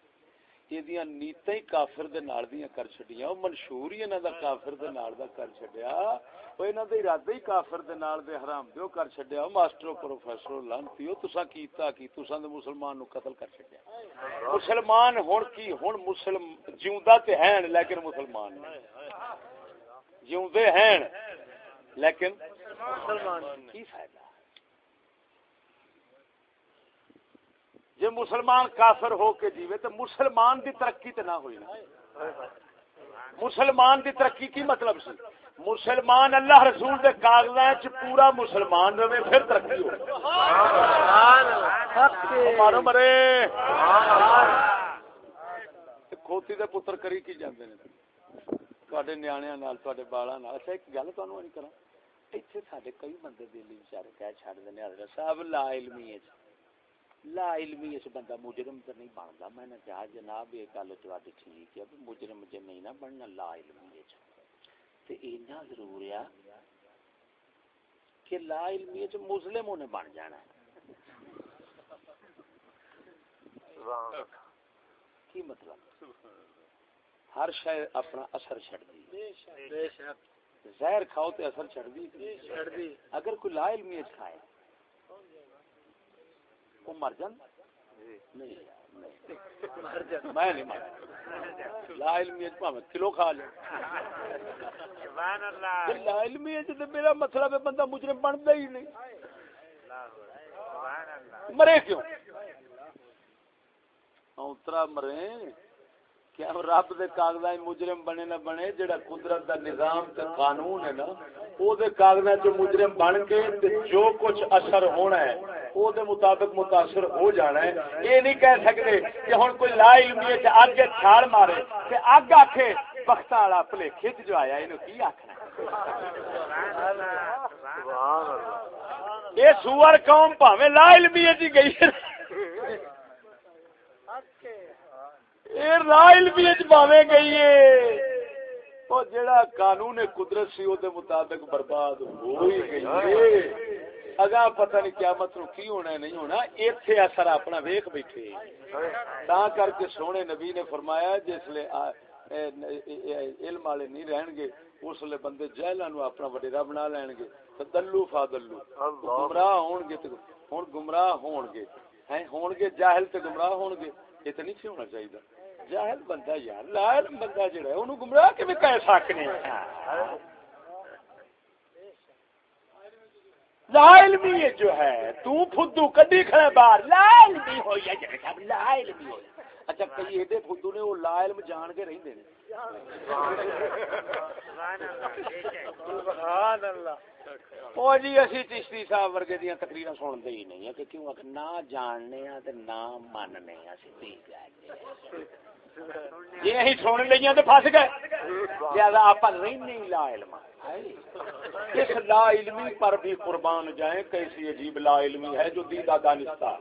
ایدیاں نیتاں ہی کافر دے نال دیاں کر چھڈیاں او منشور ہی انہاں دا کافر دے نال دا کر چھڈیا او انہاں دے ارادہ ہی کافر دے نال دے حرام دیو کر چھڈیا او ماسٹر پروفیسر لانتیو تساں کیتا کی تساں دے مسلمان نو قتل کر چھڈیا مسلمان ہن کی ہن مسلم جیوندا تے ہیں لیکن مسلمان نہیں جیوندے ہیں لیکن کی فائدہ جی مسلمان کافر ہو کے جیوے تو مسلمان دی ترقی تو نہ ہوئی نا۔ مسلمان دی ترقی کی مطلب سی۔ مسلمان اللہ رسول دے کاغذات پورا مسلمان رہے، پھر ترقی ہو۔ مارو مرے۔ کھوتی دے پتر کری کی جاندے نے؟ تواڈے نیاںیاں نال، تواڈے بالاں نال۔ اچھا ایک گل تانوں نہیں کراں۔ ایتھے ساڈے کئی بندے دلی بیچارے کہہ چھڈ دے نے حضرت صاحب، لا علمی ہے۔ لا علمی اس بندہ مجرم تو نہیں بنتا۔ میں نے کہا جناب یہ گل تاری ٹھیک ہے مجرم جی نہیں نہ بننا لا علمی تے اینا ضرور ہے کہ لا علمی مسلم نے بن جانا ہے۔ کی مطلب؟ ہر شے اپنا اثر چھڑ دی زہر کھاؤ تے اثر چھڑ دی اگر کوئی لا علمی کھائے وہ مر جان۔ میں نہیں مر۔ لا علمی کلو کھا لے۔ لا علمی میرا مطلب ہے بندہ مجرم بنتا ہی نہیں۔ مرے کیوں؟ اترا مرے۔ کیا رب دے کاغذات مجرم بنے نہ بنے جڑا قدرت دا نظام تے قانون ہے نا او دے کاغذات جو مجرم بن کے تے جو کچھ اثر ہونا ہے او دے مطابق متاثر ہو جانا ہے یہ نہیں کہہ سکتے کہ ہن کوئی لا علمی ہے تے اگ چھال مارے تے اگ آکھے بخت والا پلے کھچ جو آیا اینو کی آکھنا یہ سور قوم پاویں لا علمی جی گئی رائل بھی پاوے گئی ہے جڑا قانون قدرت سی او دے مطابق برباد ہو ہی گئی اگا پتہ نہیں کیا مطلب کی ہونا نہیں ہونا ایتھے اثر اپنا ویکھ بیٹھے۔ تا کر کے سونے نبی نے فرمایا جس لے علم والے نہیں رہن گے اس لے بندے جہلاں نو اپنا وڈیرا بنا لین گے۔ تدلو فادلو گمراہ ہون گے تے ہن گمراہ ہون گے۔ ہیں ہون گے جاہل تے گمراہ ہون گے۔ یہ تو نہیں ہونا چاہیے جاہل بندہ یار لائل بندہ جڑا ہے انہوں گمراہ بھی کہہ سکنے بھی یہ جو ہے تو فدو کدی کھڑے باہر لائل بھی ہو یا جڑے صاحب لائل بھی ہو۔ اچھا کئی ایڈے فدو نے وہ لا علم جان کے رہندے نے۔ سبحان اللہ۔ او جی اسی چشتی صاحب ورگے دیاں تقریراں سنتے ہی نہیں ہیں کہ کیوں کہ نہ جاننے ہیں تے نہ ماننے ہیں اسی ٹھیک ہے۔ جی یہ ہی سن لیا تو پس گئے۔ زیادہ آپ نہیں لا علم۔ اس لا علمی پر بھی قربان جائیں، کیسی عجیب لا علمی ہے جو دیدہ دانستہ۔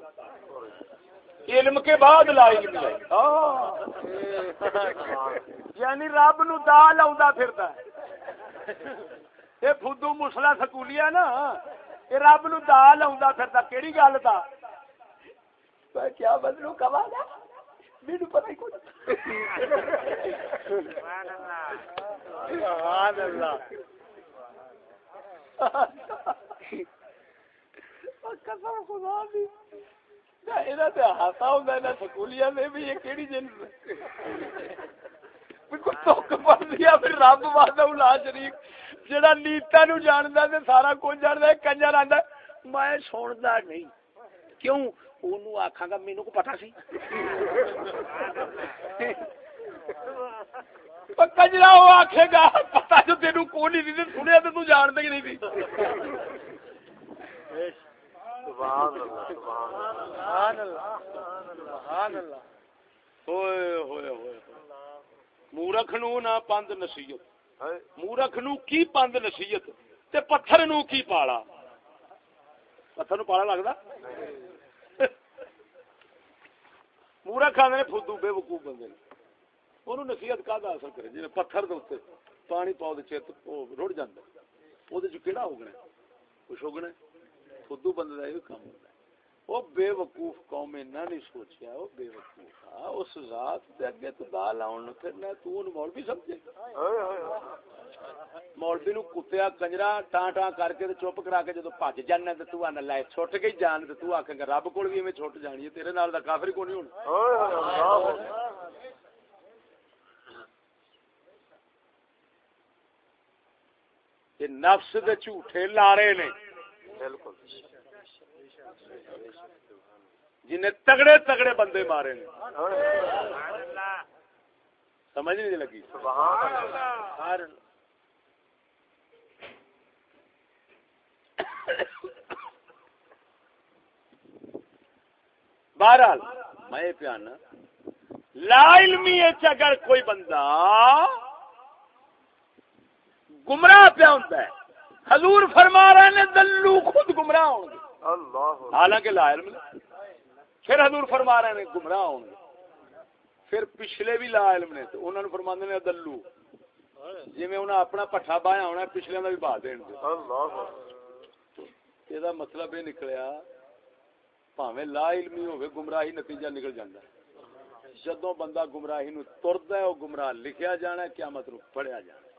علم کے بعد لا علمی ہے۔ یعنی رب نو دا لاؤں پھرتا ہے۔ یہ فدو مسلا سکولیا نا یہ رب نو دا لاؤں پھرتا کہڑی گل تھا کیا بدلو کما گا میرے پتہ ہی کچھ سبحان اللہ قسم خدا دی اینا تے ہوندا میں بھی یہ کیڑی کوئی توک پڑ دیا پھر رب وحدہ لا شریف جڑا نیتا نو جاندا تے سارا کچھ جاندا ہے کنجر آندا میں سندا نہیں کیوں اونوں آکھاں گا مینوں کو پتہ سی کجرا وہ آکھے گا پتہ جو تینوں کو نہیں دی سنیا تے تو جاندا ہی نہیں دی سبحان اللہ سبحان اللہ سبحان اللہ ہوئے ہوئے ہوئے مورخ نو نہ پند نصیحت مورخ نو کی پند نصیحت تے پتھر نو کی پالا پتھر نو پالا لگدا مورخ آدھے فدو بے وقوف بندے انہوں نصیحت کا اثر کرے جی پتھر دے پانی پاؤ دے چت رڑ جاتا وہ کہڑا ہوگنا کچھ ہوگنا خود بندے کا یہ کام ہوتا ہے۔ وہ بے وقوف قوم اینا نہیں سوچیا، وہ بے وقوف اس ذات دے اگے تو دا لاؤن پھرنا تو ان مولوی سمجھے۔ مولوی نو کتیا کنجرا ٹاں ٹاں کر کے چپ کرا کے جدو بھج جانا تو آنا چھٹ گئی جان تو آکھے گا رب کول ایویں چھٹ جانی ہے تیرے نال دا کافر کو نہیں ہونا نفس دے جھوٹے لارے نے بالکل جنہیں تگڑے تگڑے بندے مارے نے سمجھ نہیں لگی بہرحال میں پیانا لا علمی اگر کوئی بندہ گمراہ پیا ہوتا ہے حضور فرما رہے نے دلو خود گمراہ ہوں گے۔ حالانکہ لا علم پھر حضور فرما رہے نے گمراہ ہوں گے۔ پھر پچھلے بھی لا علم نے تو انہوں نے فرما نے دلو۔ جی میں انہیں اپنا پٹھا بایا ہونا پچھلے کا بھی بہا دین یہ مطلب یہ نکلیا پاوے لا علمی ہوگی گمراہی نتیجہ نکل جاتا ہے جدو بندہ گمراہی نو ترد ہے وہ گمراہ لکھیا جانا ہے کیا مطلب پڑھیا جانا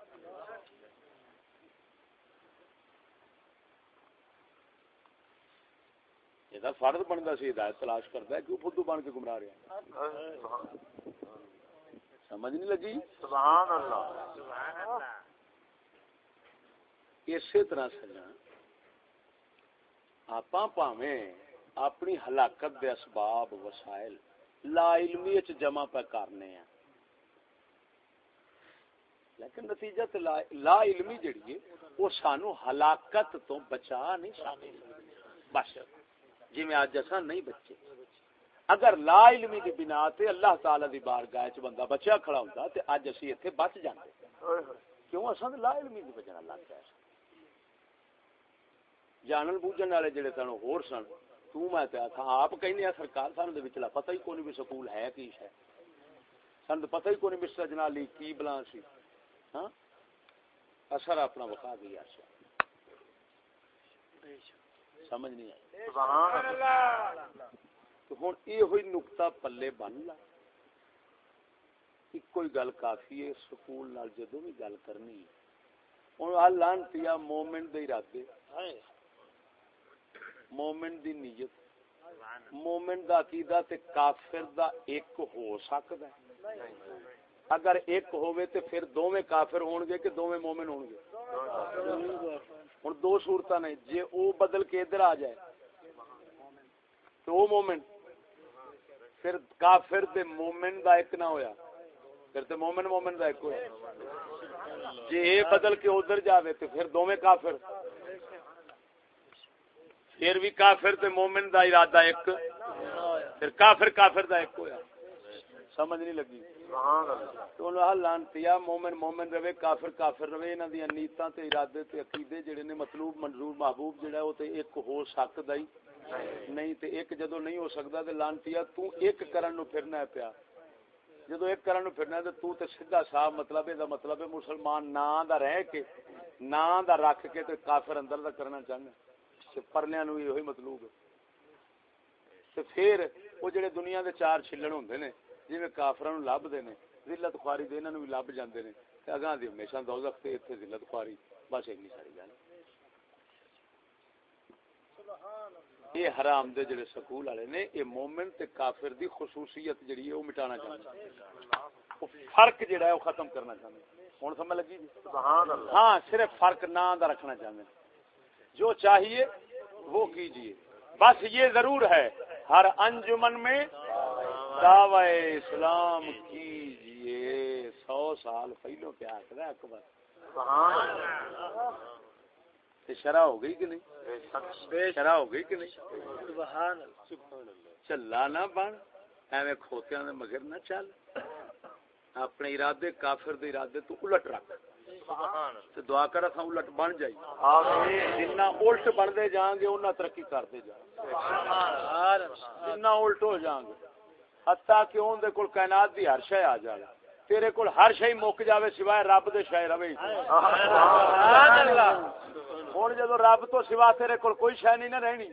یہ فرد بنتا سی ہدایت تلاش کرتا ہے کیوں فدو بن کے گمراہ رہا سمجھ نہیں لگی سبحان اللہ اسی طرح سجا آپ اپنی ہلاکت دے اسباب وسائل لا علمی جمع پہ کرنے ہیں لیکن نتیجہ تے لا علمی جڑی ہے وہ سانو ہلاکت تو بچا نہیں سکتی بس جی میں آج اصا نہیں بچے اگر لا علمی دی بنا تے اللہ تعالی دی بارگاہ چ بندہ بچیا کھڑا ہوندا تے اج اسی ایتھے بچ جاندے کیوں اساں لا علمی دی وجہ نال لگ گئے جانن بوجھن والے جڑے سن ہور سن تو میں تے تھا آپ کہنے سرکار سن دے وچلا پتہ ہی کوئی بھی سکول ہے کی ہے سن تے پتہ ہی کوئی نہیں مسٹر جنالی کی بلا سی ہاں اثر اپنا وقا دیا سی سمجھ نہیں آئی سبحان اللہ تو ہوں یہ ہوئی نکتا پلے بن لا ایک کوئی گل کافی ہے سکول نال جدو بھی گل کرنی ہے ہوں آ لانتی مومنٹ دے ارادے ہائے مومنٹ دی نیت مومنٹ دا عقیدہ تے کافر دا ایک ہو سکتا ہے۔ اگر ایک ہوئے تے پھر دوویں کافر ہون گے کہ دوویں مومن ہون گے؟ ہوں دو صورت نے جی وہ بدل کے ادھر آ جائے تو وہ مومنٹ پھر کافر دے مومن دا ایک نہ ہویا۔ پھر تے مومن مومن دا ایک ہویا۔ جی اے بدل کے ادھر جاوے تو پھر دو میں کافر پھر بھی کافر تے مومن دا ارادہ ایک، پھر کافر کافر دا ایک ہویا۔ سمجھ نہیں لگی۔ تو اللہ لانتی مومن مومن رہے، کافر کافر رہے، انہاں دی نیتاں تے ارادے تے عقیدے جڑے نے مطلوب، منظور محبوب جڑا او تے ایک ہو سکدا ہی۔ نہیں تے ایک جدو نہیں ہو سکدا تے لانتی تو ایک کرن نو پھرنا ہے پیا۔ جدو ایک کرن نو پھرنا تے تو تے سیدھا صاحب مطلب اے دا مطلب ہے مسلمان نا دا رہ کے نا دا رکھ کے تے کافر اندر دا کرنا چاہنا تے پرلیاں نو یہی مطلوب ہے۔ تے پھر او جڑے دنیا دے چار چھلن ہوندے نے جی کافر لب دے ذلت خواری دے انہوں بھی لب جاندے نے اگاں دی ہمیشہ دوزخ تے ایتھے ذلت خواری بس اینی ساری گل۔ یہ حرام دے جڑے سکول والے نے یہ مومن تے کافر دی خصوصیت جڑی ہے وہ مٹانا چاہتے ہیں فرق جڑا ہے وہ ختم کرنا ہیں ہوں سمجھ لگی؟ جی ہاں صرف فرق نہ دا رکھنا ہیں جو چاہیے وہ کیجیے بس یہ ضرور ہے ہر انجمن میں دعوی اسلام کیجیے۔ سو سال پہلو کیا آخر اکبر۔ شرح ہو گئی کہ نہیں؟ شرح ہو گئی کہ نہیں؟ چلا نہ بن۔ ایویں کھوتیا مگر نہ چل۔ اپنے ارادے کافر دے ارادے تو الٹ رکھ۔ دعا کر اتنا الٹ بن جائی۔ جنا الٹ بنتے جان گے اُنہ ترقی کرتے جان جنا الٹ ہو جان گے۔ حتیٰ کہ ان دے کول کائنات دی ہر شے آ جائے تیرے کول ہر شے مک جاوے سوائے رب دے شے رہے۔ ہن جدوں رب تو سوا تیرے کول کوئی شے نہیں نہ رہنی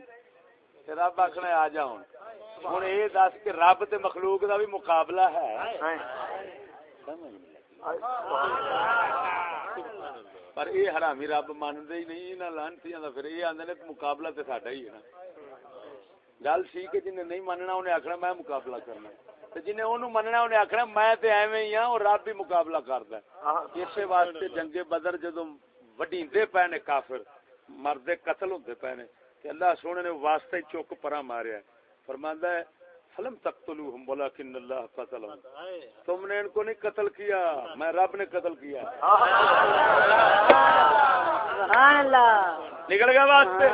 تے رب آکھنا آ جا ہن۔ ہن اے دس کہ رب تے مخلوق دا بھی مقابلہ ہے۔ پر اے حرامی رب مانتے ہی نہیں انہاں لانتیاں دا پھر اے آندے نے مقابلہ تے ساڈا ہی ہے نا گل سی کہ جن نہیں مننا انہیں آخنا میں مقابلہ کرنا جن مننا انہیں آخنا میں تے ایویں ہی ہاں اور رب بھی مقابلہ کردا ہے اسی واسطے جنگ بدر جدوں وڈیندے پے نے کافر مرد قتل ہوندے پے نے کہ اللہ سونے نے واسطے چوک پرا ماریا ہے فرماندا ہے فلم تقتلوہم ولکن اللہ قتلهم تم نے ان کو نہیں قتل کیا میں رب نے قتل کیا۔ سبحان اللہ. نکل گیا واسطے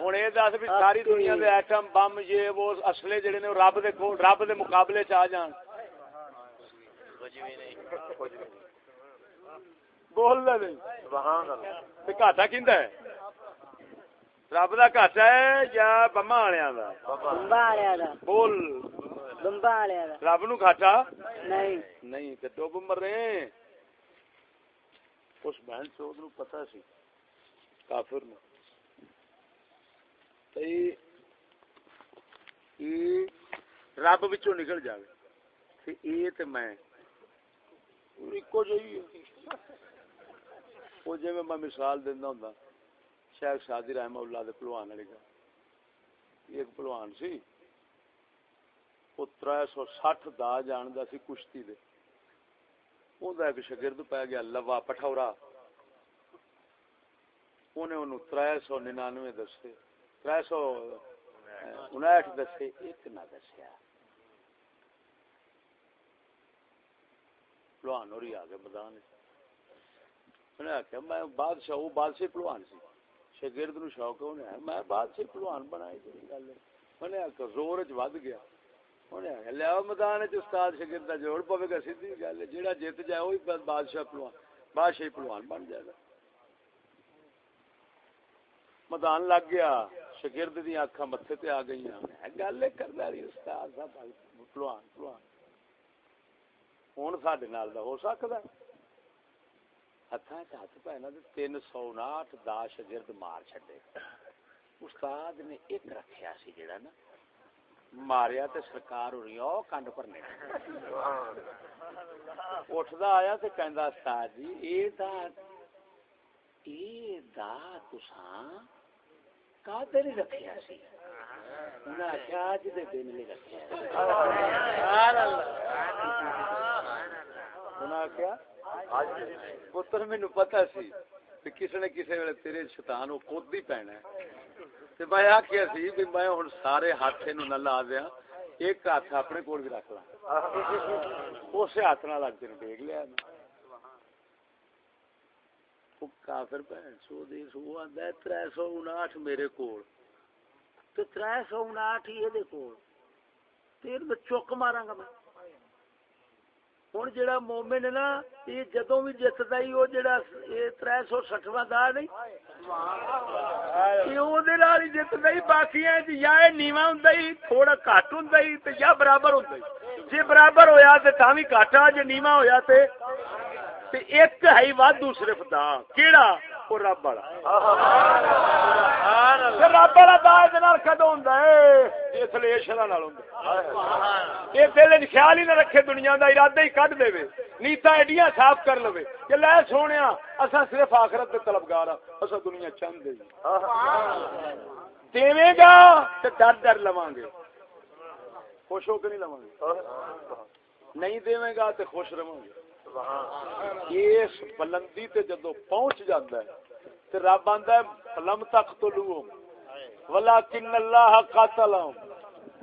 ہوں یہ دس بھی ساری دنیا دے ایٹم بم یہ وہ اصلے جڑے نے رب دے کول رب دے مقابلے چ آ جان بول نہیں سبحان اللہ. تے گھاٹا کیندا ہے؟ رب دا گھاٹا ہے یا بما والیا دا بول بمبا والیا رب نو گھاٹا نہیں نہیں تے ڈوب مر رہے اس بہن چود نو پتہ سی کافر نو تے رب وچوں نکل جاوے تے اے تے میں اکو جہی وہ جی میں مثال دینا ہوں شیخ شادی رحمہ اللہ دے پلوان والی گل ایک پلوان سی۔ وہ تر سو سٹھ دا جاندا سی کشتی دے۔ اوندا ایک شاگرد پی گیا، لوا پٹھورا۔ اونے اونوں تر سو ننانوے دسے۔ تر سو انٹھ دسے، ایک نہ دسیا۔ پلوان ہوری آ گئے میدان انہیں آخیا میں بادشاہ، وہ بادشاہ پلوان سی۔ شاگرد نو شوق انہیں میں بادشاہ پلوان بنائی جی گل انہیں آخیا زور چ ود گیا۔ انہیں آخیا لیا میدان چ استاد شاگرد کا جوڑ، پوے گا سیدھی گل جہاں جیت جائے وہی بادشاہ پلوان بادشاہ پلوان بن جائے گا۔ میدان لگ گیا، شاگرد دی اکھاں متھے تے آ گئی گل کرنا رہی، استاد صاحب، پلوان پلوان۔ ہوں سڈے نال ہو سکتا ہاتھ ہاتھ پینا تین سو ناٹ دا شگرد مار چڈے استاد نے ایک رکھیا سی جڑا نا ماریا تے سرکار ہو رہی او کنڈ بھرنے اٹھدا آیا تے کہندا استاد جی اے دا اے دا تساں کادے نہیں رکھیا سی؟ انہاں آخیا اج دے دن نہیں رکھیا سبحان اللہ۔ کیا پتر مینو پتا سی کسی نے کسی ویلے تیرے شیطان وہ کود ہی پینا تے میں آخیا سی بھی میں ہوں سارے ہاتھ نہ لا دیا ایک ہاتھ اپنے کول بھی رکھ لا اسی ہاتھ نہ لگ تین ڈیگ لیا کافر بھن سو دے سو آدھا تر سو انٹھ میرے کول تے تر سو انٹھ ہی یہ کول تیر میں چک مارا گا میں ہوں جا مومن ہے نا یہ جدو بھی جتتا ہی وہ جڑا تر سو سٹواں دا نہیں جتتا ہی باقی یا نیوا ہوں تھوڑا کٹ ہوں یا برابر ہوں جی برابر ہویا تو تھی کٹ جی نیوا ہویا تے ایک ہے وادو صرف دا کیڑا وہ رب والا رب والا دا کدو ہوں اس لیے شرح یہ دل خیال ہی نہ رکھے دنیا دا ارادہ ہی کٹ دے نیتا ایڈیاں صاف کر لو کہ لے سونے اصا صرف آخرت کے طلبگار اصا دنیا چاہتے دے گا تو ڈر ڈر لوا گے۔ خوش ہو کے نہیں لوا گے؟ نہیں دے گا تو خوش رہو گے۔ اس بلندی تے جدو پہنچ جاتا ہے رب آندا ہے لم تک تو لو ولکن اللہ قاتل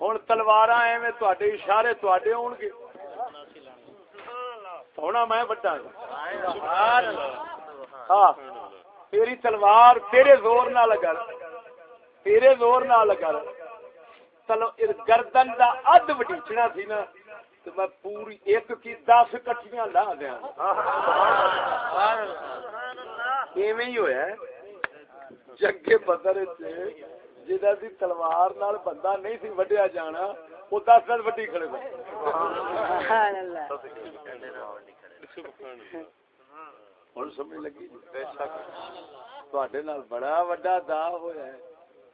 ہن تلواراں ایویں تواڈے اشارے تواڈے ہون گے۔ ہونا میں بڑا سبحان اللہ ہاں تیری تلوار تیرے زور نہ لگا تیرے زور نہ لگا چلو گردن دا اد وڈیچنا سی نا، تو میں پوری ایک کی دس کٹیاں لا دیا ایویں ہی جنگے بدر دی تلوار نال بندہ نہیں سی وڈیا جانا وہ دس دس وڈی کھڑے تھے سبحان اللہ۔ ہوں سمجھ لگی؟ تھوڑے نال بڑا وڈا دا ہوا ہے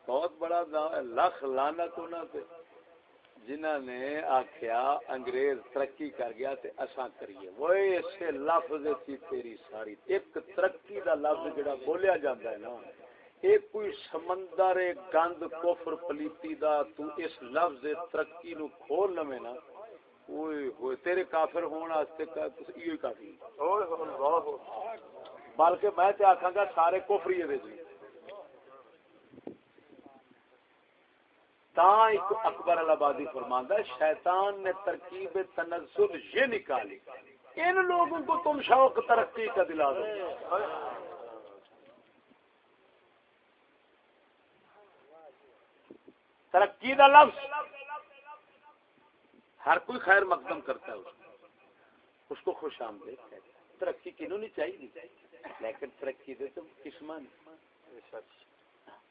بہت بڑا دا ہے لکھ لانت انہاں تے۔ جنہاں نے آکھیا انگریز ترقی کر گیا تے اساں کریے۔ وہ اسے لفظ کی تیری ساری۔ ایک ترقی دا لفظ جڑا بولیا جاندا ہے نا ایک کوئی سمندر گند کفر پلیتی دا تو اس لفظ ترقی نو کھول لویں نا اوئے ہوئے تیرے کافر ہون واسطے ایو ہی کافی۔ بلکہ میں تے آکھاں گا سارے کفری دے جی ایک اکبر الابادی فرماندا ہے، شیطان نے ترکیب تنزل یہ نکالی۔ ان لوگوں کو تم شوق ترقی کا دلا دو۔ ترقی دا لفظ۔ ہر کوئی خیر مقدم کرتا ہے اس کو۔ اس کو خوش آمدید کہتے ہیں۔ ترقی کنوں نہیں چاہیے۔ لیکن ترقی دے تو قسمان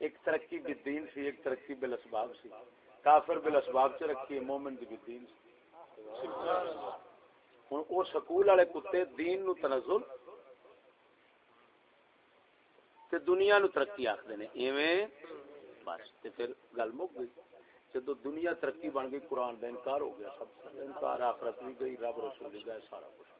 ایک ترقی بالدین سی، ایک ترقی بالاسباب سی۔ کافر بالاسباب سے رکھی ہے مومن دی بالدین سی۔ ہن او سکول والے کتے دین نو تنزل تے دنیا نو ترقی آکھدے نے۔ ایویں بس، تے پھر گل مک گئی۔ جدو دنیا ترقی بن گئی، قرآن دا انکار ہو گیا، سب انکار آخرت بھی گئی، رب رسول گئے، سارا کچھ۔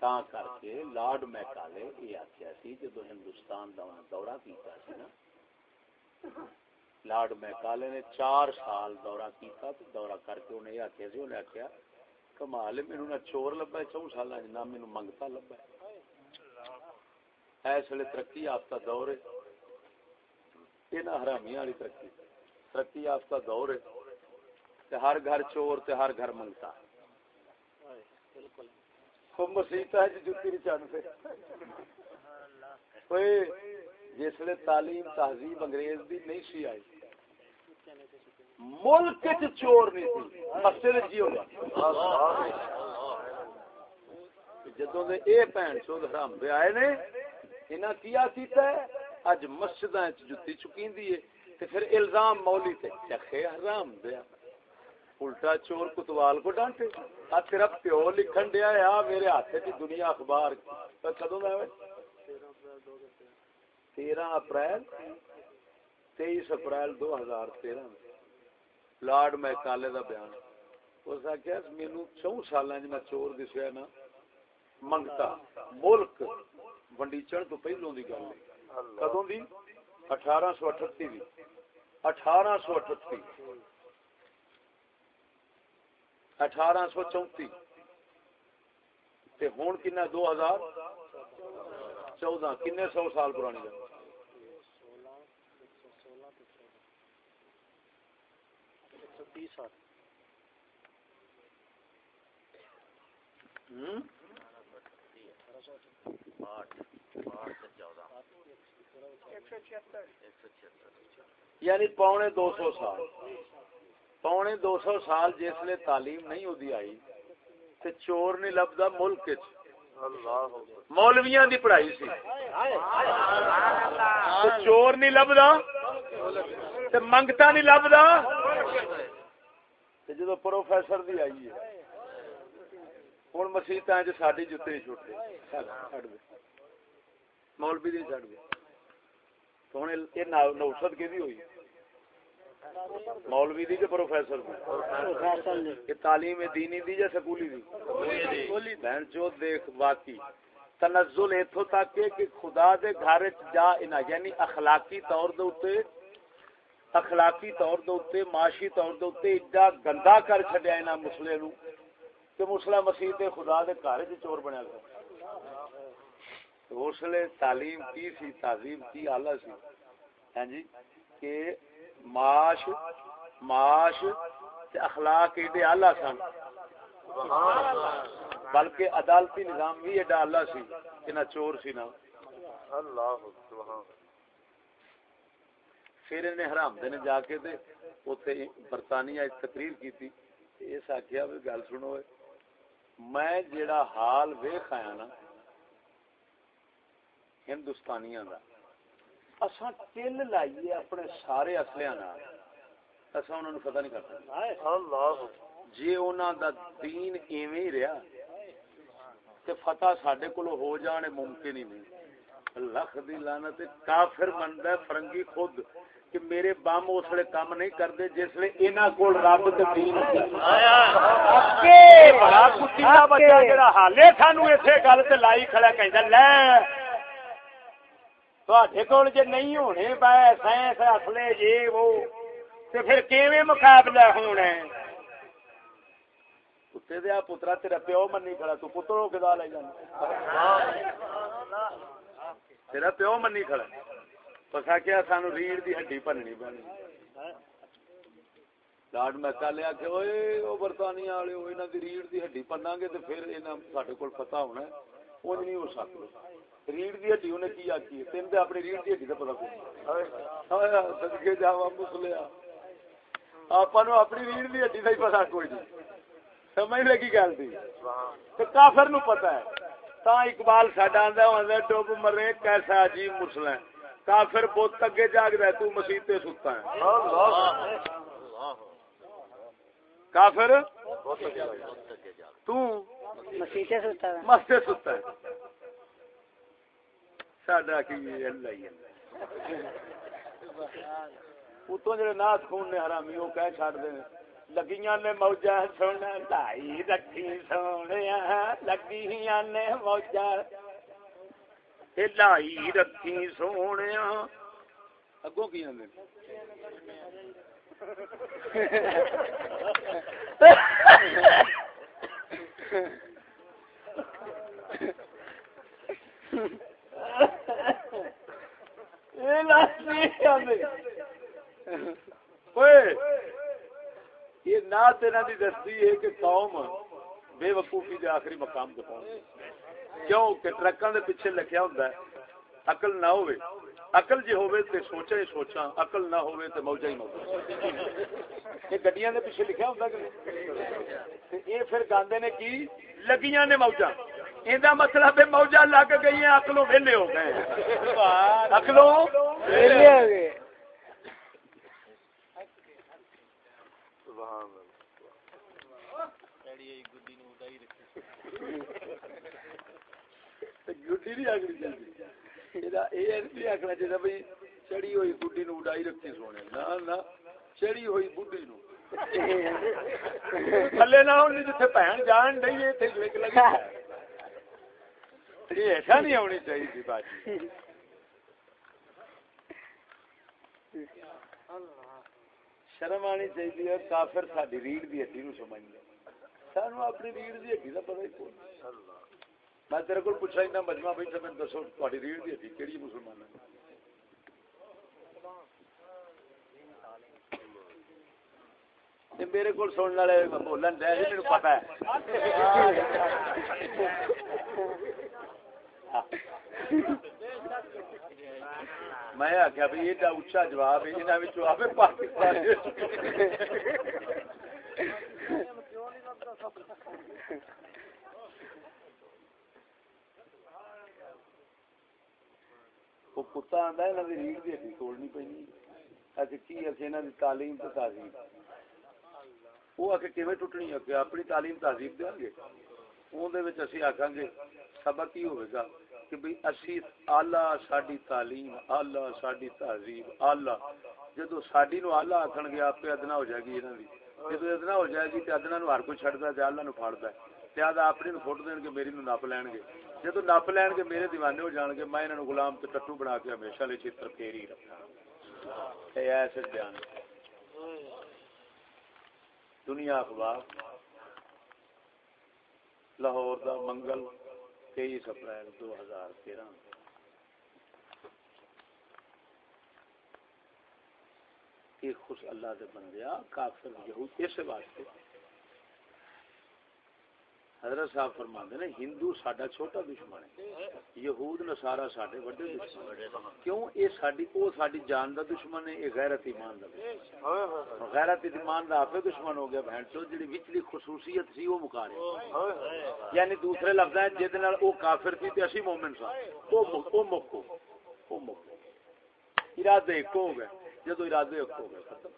تاں کر کے لارڈ میکالے یہ آخیا سی جدو ہندوستان دا انہاں دورہ کیتا سی نا لارڈ میکالے نے چار سال دورہ کیتا تو دورہ کر کے انہیں یہ آخیا سی انہیں آخیا کمال ہے نہ چور لبا چون سال نہ مینوں منگتا لبا اس ویلے ترقی یافتہ دور ہے یہ نہ حرامی والی ترقی ترقی یافتہ دور ہے ہر گھر چور تے ہر گھر منگتا ہے وہ مسیحت ہے جتی نہیں چڑھ جس لیے تعلیم، تہذیب انگریز دی نہیں سی آئی۔ ملک چور نہیں تھی مسجد جی ہوگا جدوں دے اے بہن چود حرام دے آئے نے، انہاں کیا کیتا ہے؟ اج مسجداں وچ جُتی چکیندی ہے، تے پھر الزام مولی تے۔ چخے حرام دیا الٹا چور کتوال کو ڈانٹے آ تیرا پیو لکھن دیا ہے آ میرے ہاتھ وچ دنیا اخبار کدوں دا ہے تیرہ اپریل تیئیس اپریل دو ہزار تیرہ میں لارڈ میکالے دا بیان اس آخیا مینو چون سال میں چور دسیا نا منگتا ملک ونڈیچن تو پہلوں دی گل کدوں دی اٹھارہ سو اٹھتی دی اٹھارہ سو اٹھتی اٹھارہ سو چونتی تے ہون کنا دو ہزار چودہ۔ کنے سو سال پرانی یعنی پونے دو سو سال۔ پونے دو سو سال جس لیے تعلیم نہیں ہوتی آئی، تے چور نہیں لبدا ملک مولویاں دی پڑھائی سی۔ تے چور نہیں لبدا، تے منگتا نہیں لبدا۔ تے جدو پروفیسر دی آئی ہے ہوں مسیحت ساری جتے نہیں چھوٹتے مولوی نہیں چڑھ گئے۔ تو ہوں یہ نوسط کہ ہوئی مولوی دی پروفیسر دی؟ تعلیم دینی دی یا سکولی دی؟ بہن جو دیکھ واقعی تنزل اتو تک کہ خدا دے گھر جا انا یعنی اخلاقی طور دے اوتے اخلاقی طور دے اوتے معاشی طور دے اوتے ایڈا گندا کر چھڈیا انہاں مسلے نو کہ مسلم مسیح تے خدا دے گھر وچ چور بنیا گیا۔ اس لیے تعلیم کی سی تعظیم کی آلہ سی ہاں جی کہ معاش معاش تے اخلاق ایڈے آلہ سن۔ بلکہ عدالتی نظام بھی ایڈا آلہ سی کہ نہ چور سی نہ۔ پھر انہیں حرام دے نے جا کے دے اوتھے برطانیہ تقریر کی تھی اس آخیا بھی گل سنو میں جیڑا حال ویخ آیا نا ہندوستانیاں دا۔ اساں تل لائیے اپنے سارے اصلیاں نال۔ اساں انہاں نو پتہ نہیں کرتا اللہ۔ جے انہاں دا دین ایویں ہی رہیا تے فتح ساڈے کول ہو جانے ممکن ہی نہیں۔ لکھ دی لعنت کافر بندا ہے فرنگی خود کہ میرے بم اس ویلے کام نہیں کرتے جس ویلے انہاں کول رب تے دین اکے بڑا کتی دا بچہ جڑا حالے سانو اسے گل تے لائی کھڑا کہندا لے تواڈے کول جے نہیں ہونے پے سائنس اصلے یہ وہ تے پھر کیویں مقابلہ ہونا ہے کتے دیا پترا تیرا پیو منی کھڑا تو پتر ہو کے دا لے جانا تیرا پیو منی کھڑا پسا کیا سانو ریڑھ دی ہڈی بننی بنی لاڈ میکا لیا کہ اوئے او برطانیہ والے او انہاں دی ریڑھ دی ہڈی پنا گے تے پھر انہاں ساڈے کول پتہ ہونا ہے او نہیں ہو سکدا ریڑھ دی ہڈی انہیں کی آکی ہے تین تے اپنی ریڑھ دی ہڈی دا پتہ کوئی صدقے جاوا مسلیا آپا نو اپنی ریڑھ دی ہڈی دا ہی پتہ کوئی نہیں سمجھ لگی گل دی تے کافر نو پتہ ہے تا اقبال ساڈا آندا ہوندا ڈوب مرے کیسا عجیب مسئلہ ہے کافر بہت اگے جاگ رہا ہے تو مسیح تے ستا ہے کافر تو مسیحے سوتا ہے مستے ستا ہے ساڈا کی اللہ ہی اتوں جڑے ناس خون نے حرامی، وہ کہہ چھڑ دے۔ لگیاں نے موجا سن لائی رکھی سونے، لگیاں نے موجا لائی رکھی سونے۔ اگوں کی آدھے *laughs* یہ نہ تیرا دی دستی ہے کہ قوم بے وقوفی دے آخری مقام تے پہنچ کیوں؟ کہ ٹرکاں دے پیچھے لکھیا ہوندا ہے، عقل نہ ہوے عقل جی جے ہوے تے سوچا ہی سوچا عقل نہ ہوے تے موجا ہی موجا یہ گڈیاں دے پیچھے لکھیا ہوندا کہ تے اے پھر گاندے نے کی؟ لگیاں نے موجا ایندا مطلب ہے موجا لگ گئی ہیں عقلوں ویلے ہو گئے عقلوں ویلے ہو گئے گڈی نہیں آگڑی چلتی یہ نہیں آخنا چاہیے بھائی چڑی ہوئی گڈی نو اڈائی سونے نہ نہ چڑی ہوئی بڈی نو تھلے نہ ہونی جتھے بہن جان ڈی اتنے لگ لگی یہ ایسا نہیں ہونی چاہیے تھی بات شرم آنی چاہیے کافر ساری ریڑھ دی ہڈی نو سمجھ لے سانو اپنی ریڑھ دی ہڈی کا پتہ ہی کوئی میں تیرے کو پوچھا اتنا مجمع بیٹھا میں دسو تاری ریڑھ دی ہڈی کہڑی مسلمان ہے میرے کو سننے والے بولن دے میرے پتا ہے میں آخیا بھی یہ اچھا جواب ہے یہاں آپ پاکستان وہ کتا آتا ہے ریڑھ کی ہڈی توڑنی پی اچھا کی اچھے یہاں کی تعلیم تو تہذیب؟ وہ آ کے کیون ٹوٹنی اپنی تعلیم تہذیب دیں گے اندر آخان گے، سبق کی ہوگا کہ بھئی اسی آلہ ساڈی تعلیم، آلہ ساڈی تہذیب، آلہ۔ جدو ساڈی نو آلہ آکھن گے آپ ادنا ہو جائے گی انہاں دی۔ جدو ادنا ہو جائے گی تے ادنا نو ہر کوئی چھڑدا ہے تے آلہ نو پھاڑدا ہے۔ تے آدھا اپنی نو فوٹ دین گے میری نو نپ لین گے۔ جدو نپ لین گے، میرے دیوانے ہو جان گے، میں انہاں نو غلام تے ٹٹو بنا کے ہمیشہ لے چتر پھیری رکھاں اے ایسے بیان۔ دنیا اخبار، لاہور دا منگل۔ تیئیس اپریل دو ہزار تیرہ۔ کہ خوش اللہ دے بندیا کافر یہود اس واسطے۔ حضرت صاحب فرماندے نے ہندو ساڈا چھوٹا دشمن ہے یہود نصارا ساڈے بڑے دشمن کیوں؟ اے ساڈی او ساڈی جان دا دشمن ہے اے غیرت ایمان دا دشمن غیرت ایمان دا آپ دشمن ہو گیا بہن چو جڑی وچلی خصوصیت سی وہ مکا رہے یعنی دوسرے لفظ ہیں جہد نال او کافر سی تے اسی مومن سا او او مکو او مکو۔ ارادے ایک ہو گئے جدو ارادے ایک ہو گئے۔ ختم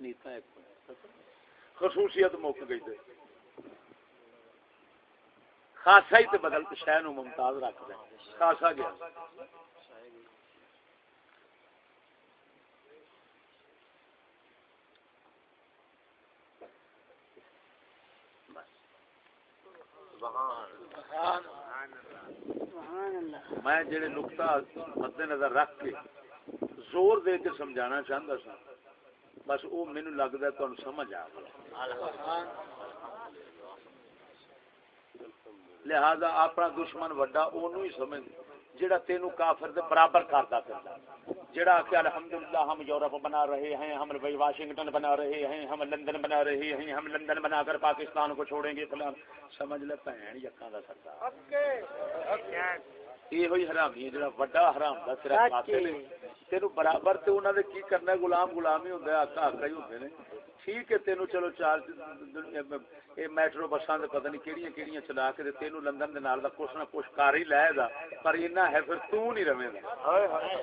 نیتا ایک خصوصیت مک گئی تھے خاصا ہی تے بدل کے شہر ممتاز رکھ دیں۔ خاصا گیا۔ میں جڑے نقطہ مد نظر رکھ کے زور دے کے سمجھانا چاہتا سا بس وہ مینو لگتا تمہیں سمجھ آ گیا۔ لہذا اپنا دشمن وڈا اونوں ہی سمجھ جڑا تینو کافر دے برابر کردا۔ پھردا جڑا کہ الحمدللہ ہم یورپ بنا رہے ہیں ہم واشنگٹن بنا رہے ہیں ہم لندن بنا رہے ہیں ہم لندن بنا کر پاکستان کو چھوڑیں گے فلان سمجھ لے بہن یکاں دا سردار۔ یہ ہوئی حرامی ہے جڑا وڈا حرام دا صرف قاتل ہے تینو برابر تے انہاں دے کی کرنا غلام غلام ہی ہوندا ہے آقا آقا ہی ہوندے نے ٹھیک ہے تینو چلو چار اے میٹرو بساں دے پتہ نہیں کیڑیاں کیڑیاں چلا کے تے تینو لندن دے نال دا کچھ نہ کچھ کر ہی لائے گا پر اینا ہے پھر تو نہیں رہے گا ہائے ہائے۔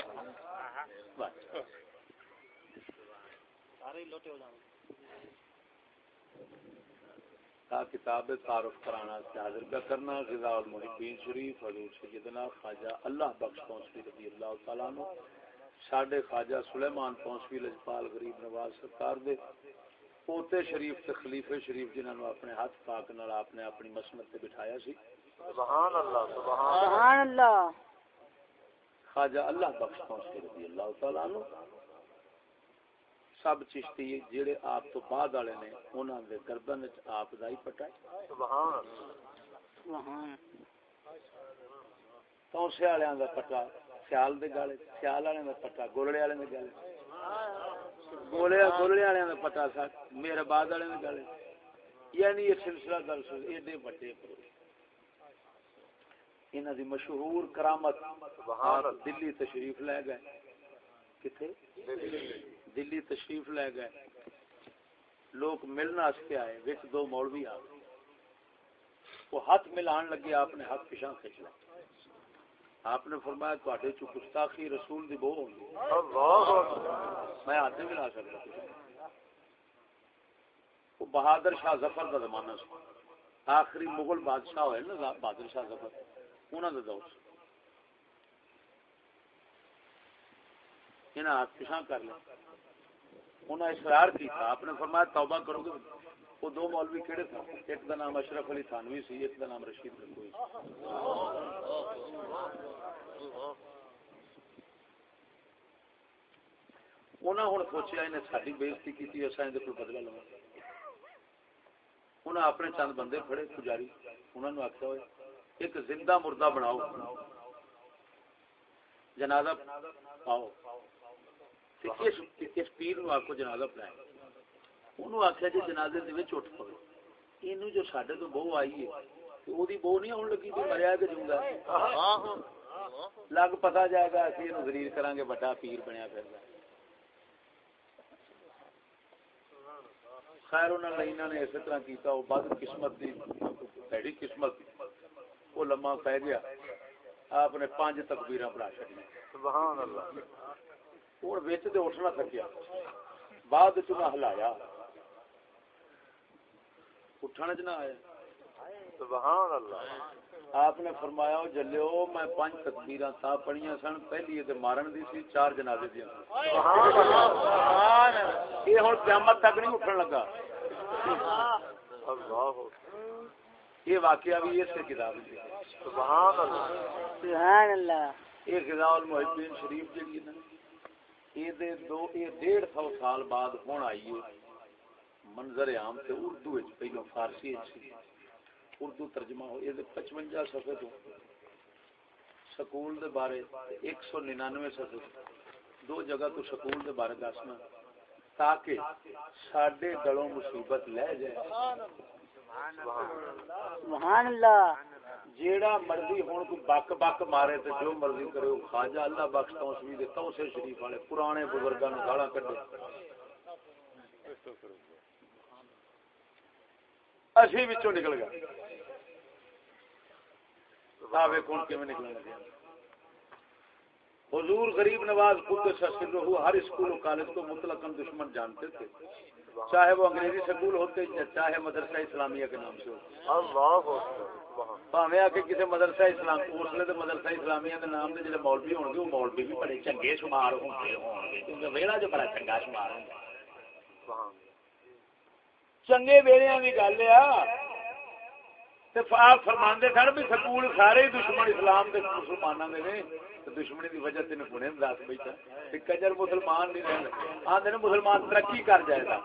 کتاب تعارف کرانا سے حاضر کا کرنا المحبین شریف حضور سیدنا خواجہ اللہ بخش پونسوی رضی اللہ تعالیٰ عنہ ساڈے خواجہ سلیمان پونسوی لجپال غریب نواز سرکار دے۔ پوتے شریف تے خلیفے شریف جنہاں نو اپنے ہاتھ پاک نال آپ نے اپنی مسنت تے بٹھایا سی۔ سبحان اللہ سبحان سبحان اللہ۔ خواجہ اللہ بخش پونسوی رضی اللہ تعالیٰ عنہ۔ سب چشتی جڑے آپ تو بعد والے نے انہاں دے گردن وچ آپ دا ہی پٹائی سبحان اللہ۔ سبحان۔ پونسے والےاں دا پٹا سیال دے گالے سیال والےاں دا پٹا گولڑے والےاں دے گالے۔ گولے گولڑے والےاں دا پٹا سا میرے بعد والےاں دے گالے یعنی یہ سلسلہ دل سے ایڈے بڑے انہاں دی مشہور کرامت دلی تشریف لے گئے۔ کتھے؟ دلی تشریف لے گئے۔ لوگ ملنا واسطے آئے وچ دو مولوی آ وہ ہاتھ ملان لگے آپ نے ہاتھ پیچھا کھچ لیا۔ آپ نے فرمایا تواڈے چ گستاخی رسول دی بو ہوندی اللہ اکبر۔ میں ہاتھ نہیں ملا سکتا وہ بہادر شاہ ظفر کا زمانہ سی آخری مغل بادشاہ ہوئے نا بہادر شاہ ظفر۔ انہوں نے دور انہیں ہاتھ پیچھا کر لیا۔ انہوں نے اصرار کیا آپ نے فرمایا توبہ کرو گے۔ وہ دو مولوی کہڑے تھے؟ ایک کا نام اشرف علی تھانوی سی، ایک کا نام رشید گنگوئی سی۔ انہوں ہوں سوچیا انہیں ساری بےزتی کی اصا یہ کوئی بدلا لوا انہیں اپنے چند بندے پھڑے پجاری انہوں نے آخیا ہوئے، ایک زندہ مردہ بناؤ۔ جنازہ پاؤ۔ اس پیر نو آکو جنازہ پڑھائے انہوں آخیا جی جنازے دے وچ اٹھ پو اینو جو ساڈے تو بہو آئی ہے تے اودی بہو نہیں آن لگی بھی مریا کہ جوندا ہے لگ پتا جائے گا اسی اینو ذلیل کران گے بڑا پیر بنیا ہے خیر انہوں نے اسی طرح کیتا وہ بد قسمت دی قسمت وہ لمحہ پہ گیا آپ نے پانچ تکبیراں پڑھا چڑی سبحان اللہ ہوں بچ تو اٹھنا تھکیا بعد چ میں ہلایا اٹھنے چ نہ آیا سبحان اللہ۔ آپ نے فرمایا جلیو میں پانچ تکبیراں تا پڑھیاں سن پہلی تے مارن دی سی چار جنازے دی سبحان اللہ۔ یہ ہن قیامت تک نہیں اٹھن لگا۔ اللہ۔ یہ واقعہ بھی اس سے کتاب ہے سبحان اللہ۔ سبحان اللہ یہ غذا المحبین شریف جڑی ہے نا یہ دے دو یہ ڈیڑھ سو سال بعد ہون آئی ہے۔ منظر عام تے اردو وچ پہلو فارسی وچ۔ اردو ترجمہ ہو یہ 55 صفحے تو۔ سکول دے بارے 199 صفحے دو جگہ تو سکول دے بارے دسنا۔ تاکہ ساڈے گلوں مصیبت لے جائے۔ سبحان اللہ۔ جیڑا مرضی ہون کوئی بک بک مارے تے جو مرضی کرے خواجہ اللہ بخش توسوی دے توسے شریف والے پرانے بزرگاں نوں گالاں کڈے۔ اسی وچوں نکل گیا۔ آ ویکھو کیویں نکلن لگا حضور غریب نواز خود سسر ہر اسکول و کالج کو مطلق دشمن جانتے تھے۔ چاہے وہ انگریزی سکول ہوتے یا چاہے مدرسہ اسلامیہ کے نام سے ہوتے۔ پاوے آ کے کسی مدرسہ اسلام اسلے تو مدرسہ اسلامیہ کے نام سے جڑے مولوی ہون گے وہ مولوی بھی بڑے چنگے شمار ہوں گے کیونکہ ویلا جو بڑا چنگا شمار ہوں چنگے ویڑے کی گل آپ فرماندے سن بھی سکول سارے دشمن اسلام کے مسلمانوں کے نے۔ دشمنی وجہ سے گنے دس بیٹھا کجر مسلمان نہیں آدھے مسلمان ترقی کر جائے گا۔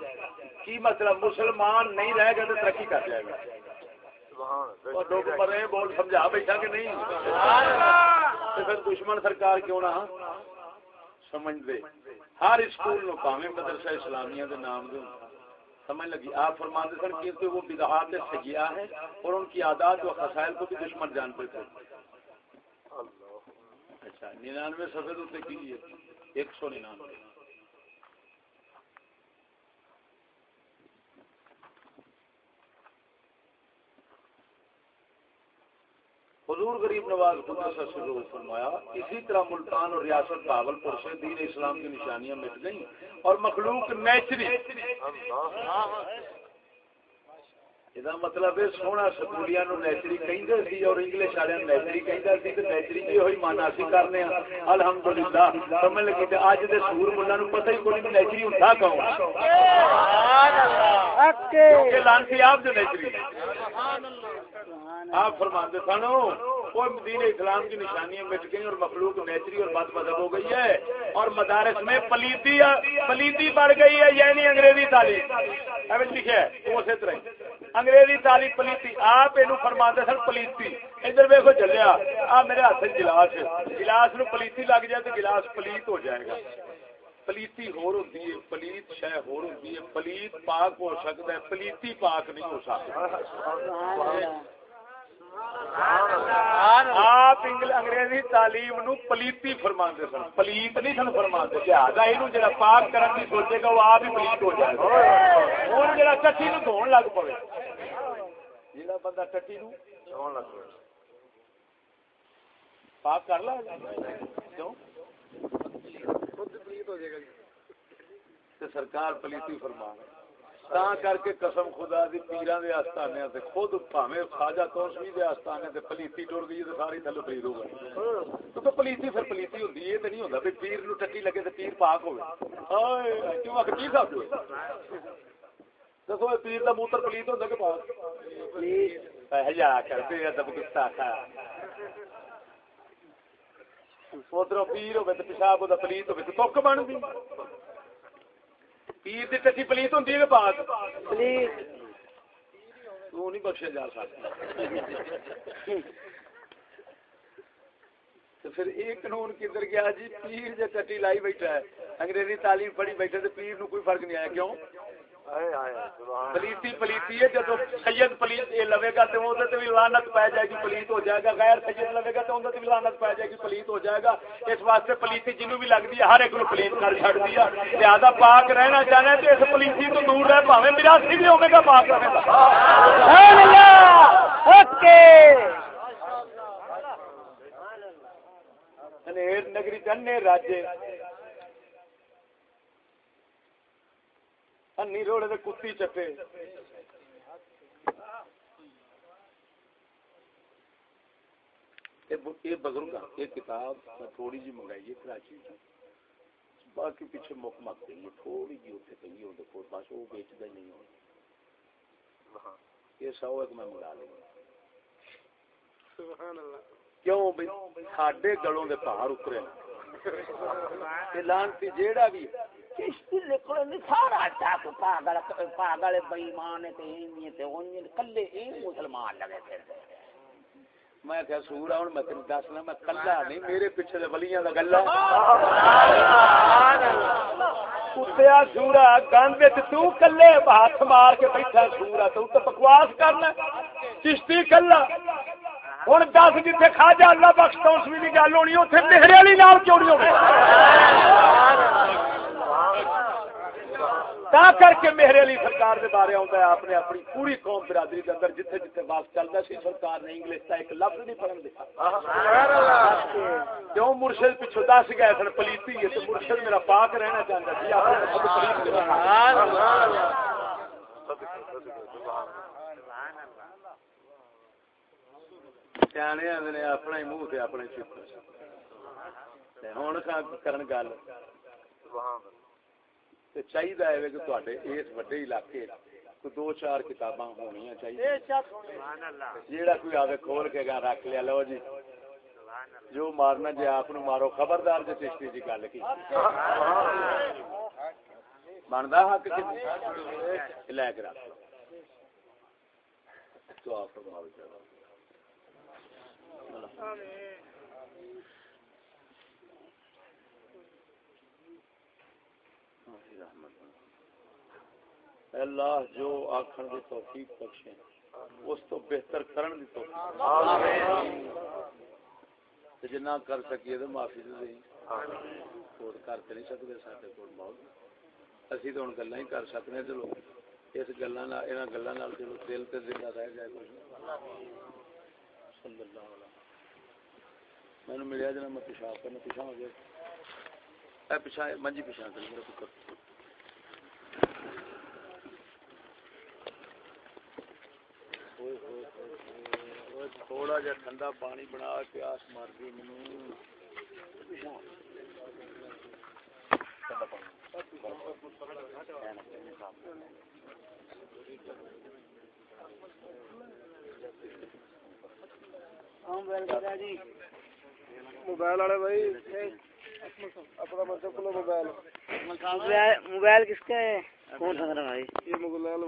کی مطلب مسلمان نہیں رہے گا تو ترقی کر جائے گا۔ بول سمجھا بیٹھا کہ نہیں؟ پھر دشمن سرکار کیوں نہ سمجھ دے۔ ہر اسکول نو پاویں مدرسہ اسلامیہ دے نام دے سمجھ لگی۔ آپ فرماتے سن کیونکہ وہ بدعات سجیا ہے اور ان کی عادات و خسائل کو بھی دشمن جانتے تھے اچھا ننانوے سفید ہوتے کی ایک سو ننانوے۔ حضور غریب نواز خدا شروع فرمایا اسی طرح ملتان اور ریاست باول پور سے دین اسلام کی نشانیاں مٹ گئیں اور مخلوق نیچری یہ مطلب ہے سونا سکولیا نو نیچری کہیں سی اور انگلش والے نیچری کہیں سی تو نیچری بھی ہوئی مانا سی کرنے الحمدللہ سمجھ لگی تے اج دے سور ملا پتہ ہی نیچری اللہ۔ آپ فرماتے سنو کوئی مدین اسلام کی نشانیاں مٹ گئی اور مخلوق نیچری اور بد مذہب ہو گئی ہے اور مدارس میں پلیتی پلیتی بڑھ گئی ہے یعنی انگریزی تعلیم۔ لکھے اسی طرح انگریزی تالی پلیتی آپ یہ فرما سن پلیتی۔ ادھر ویکو چلیا آ میرے ہاتھ گلاس گلاس نو پلیتی لگ جائے تو گلاس پلیت ہو جائے گا۔ پلیتی ہور ہوتی ہے پلیت شہ ہور ہوتی ہے۔ پلیت پاک ہو سکتا ہے پلیتی پاک نہیں ہو سکتا۔ آپ انگریزی تعلیم نو پلیتی فرما سن۔ پلیت نہیں سن فرما لہٰذا یہ جا پاک کرنے کی سوچے گا، وہ آپ ہی پلیت ہو جائے گا۔ ہوں جا کچھی نو دھون لگ پے جا بندہ ٹٹی نو دھون لگ پے پاک کر لا۔ کیوں؟ جی۔ سرکار پلیتی فرما تا کر کے قسم خدا دی پیران دے آستانے تے خود بھاویں خواجہ توسوی دے آستانے تے پلیتی ٹر گئی تے ساری تھلے پلید ہو گئی۔ تو پلیتی پھر پلیتی ہوندی ہے تے نہیں ہوندا بھی پیر نو ٹٹی لگے تے پیر پاک ہوے ہائے، کیوں اک کی صاحب دسو پیر دا موتر پلیت ہوندا کہ پاک؟ پلیت ہجا کرتے ادب گستاخا ادھر پیر ہوے تے پیشاب ہوتا پلیت ہوے تے توک بن گئی۔ پیر دی ٹٹی پلیت ہوندی ہے پاک پلیت۔ تو نہیں بخشے جا سکتا تو پھر ایک قانون کدھر گیا جی؟ پیر جے ٹٹی لائی بیٹھا ہے انگریزی تعلیم پڑھی بیٹھے تو پیر نو کوئی فرق نہیں آیا کیوں؟ پلیتی پلیتی ہے جب سید پلیت یہ لوے گا تو اندر بھی لانت پی جائے گی پلیت ہو جائے گا غیر سید لوے گا تو اندر بھی لانت پی جائے گی پلیت ہو جائے گا۔ اس واسطے پلیتی جنوب بھی لگتی ہے ہر ایک نو پلیت کر چڑ دیا زیادہ پاک رہنا چاہنا تو اس پلیتی تو دور رہ پاوے براسی بھی ہوگا پاک رہے گا۔ نگری چنے راجے۔ ہنی روڑے دے کتی چپے یہ بزرگ یہ کتاب تھوڑی جی منگائی کراچی باقی پیچھے مک مک گئی ہے تھوڑی جی اتنے پی ہو دیکھو بس وہ بیچتا ہی نہیں ہو یہ سو ایک میں منگا لوں کیوں بھائی ساڈے گلوں کے پہاڑ اترے لانتی جیڑا بھی چشتی لکھڑے نہیں سارا ٹاک پاگل پاگل بےمان کلے مسلمان لگے پھر میں کیا سورا ہوں میں تین دسنا میں کلا نہیں میرے پیچھے دے ولیاں دا گلا۔ کتیا سورا گند تو کلے ہاتھ مار کے بیٹھا سورا تو تو بکواس کرنا۔ چشتی کلا۔ ہوں دس جتنے کھا جا اللہ بخش تو اس بھی گل ہونی اتنے میرے والی نام کیوں نہیں ہونی؟ تا کر کے میرے علی سرکار دے بارے آتا ہے آپ نے اپنی پوری قوم برادری کے اندر جتھے جتھے بات چلتا سی سرکار نے انگلش کا ایک لفظ نہیں پڑھن دیا کیوں مرشد پیچھو دس گئے سن پلیتی ہے تو مرشد میرا پاک رہنا چاہتا سی۔ سیانے نے اپنا ہی منہ تے اپنا ہی چپ ہوں کرن گل۔ تے چاہیے ہے کہ تواڈے اس وڈے علاقے کوئی دو چار کتاباں ہونیاں چاہیے جیڑا کوئی آوے کھول کے گا رکھ لیا لو جی جو مارنا جی آپ نو مارو خبردار جی چشتی جی گل کی بنتا حق کہ لے کے رکھ لو تو آپ فرماؤ چلو اے اللہ جو آخر دی توفیق بخشے اس تو بہتر کرن دی توفیق۔ تے جنہ کر سکیے تو معافی دے دیں۔ کوٹ کر تے نہیں سکتے ساڈے کول بہت۔ اسی تو ہن گلاں ہی کر سکنے چلو اس گلاں نال انہاں گلاں نال چلو دل تے زندہ رہ جائے کچھ صلی اللہ علیہ مینوں ملیا جنا میں پیشاب کرنا پیچھا ہو گیا۔ اے پیچھا منجی کر میرا پتر تھوڑا جا ٹھنڈا پانی بنا کے آس مار مینو موبائل والے بھائی اپنا مطلب موبائل کس کا ہے کون سا میرا بھائی یہ موبائل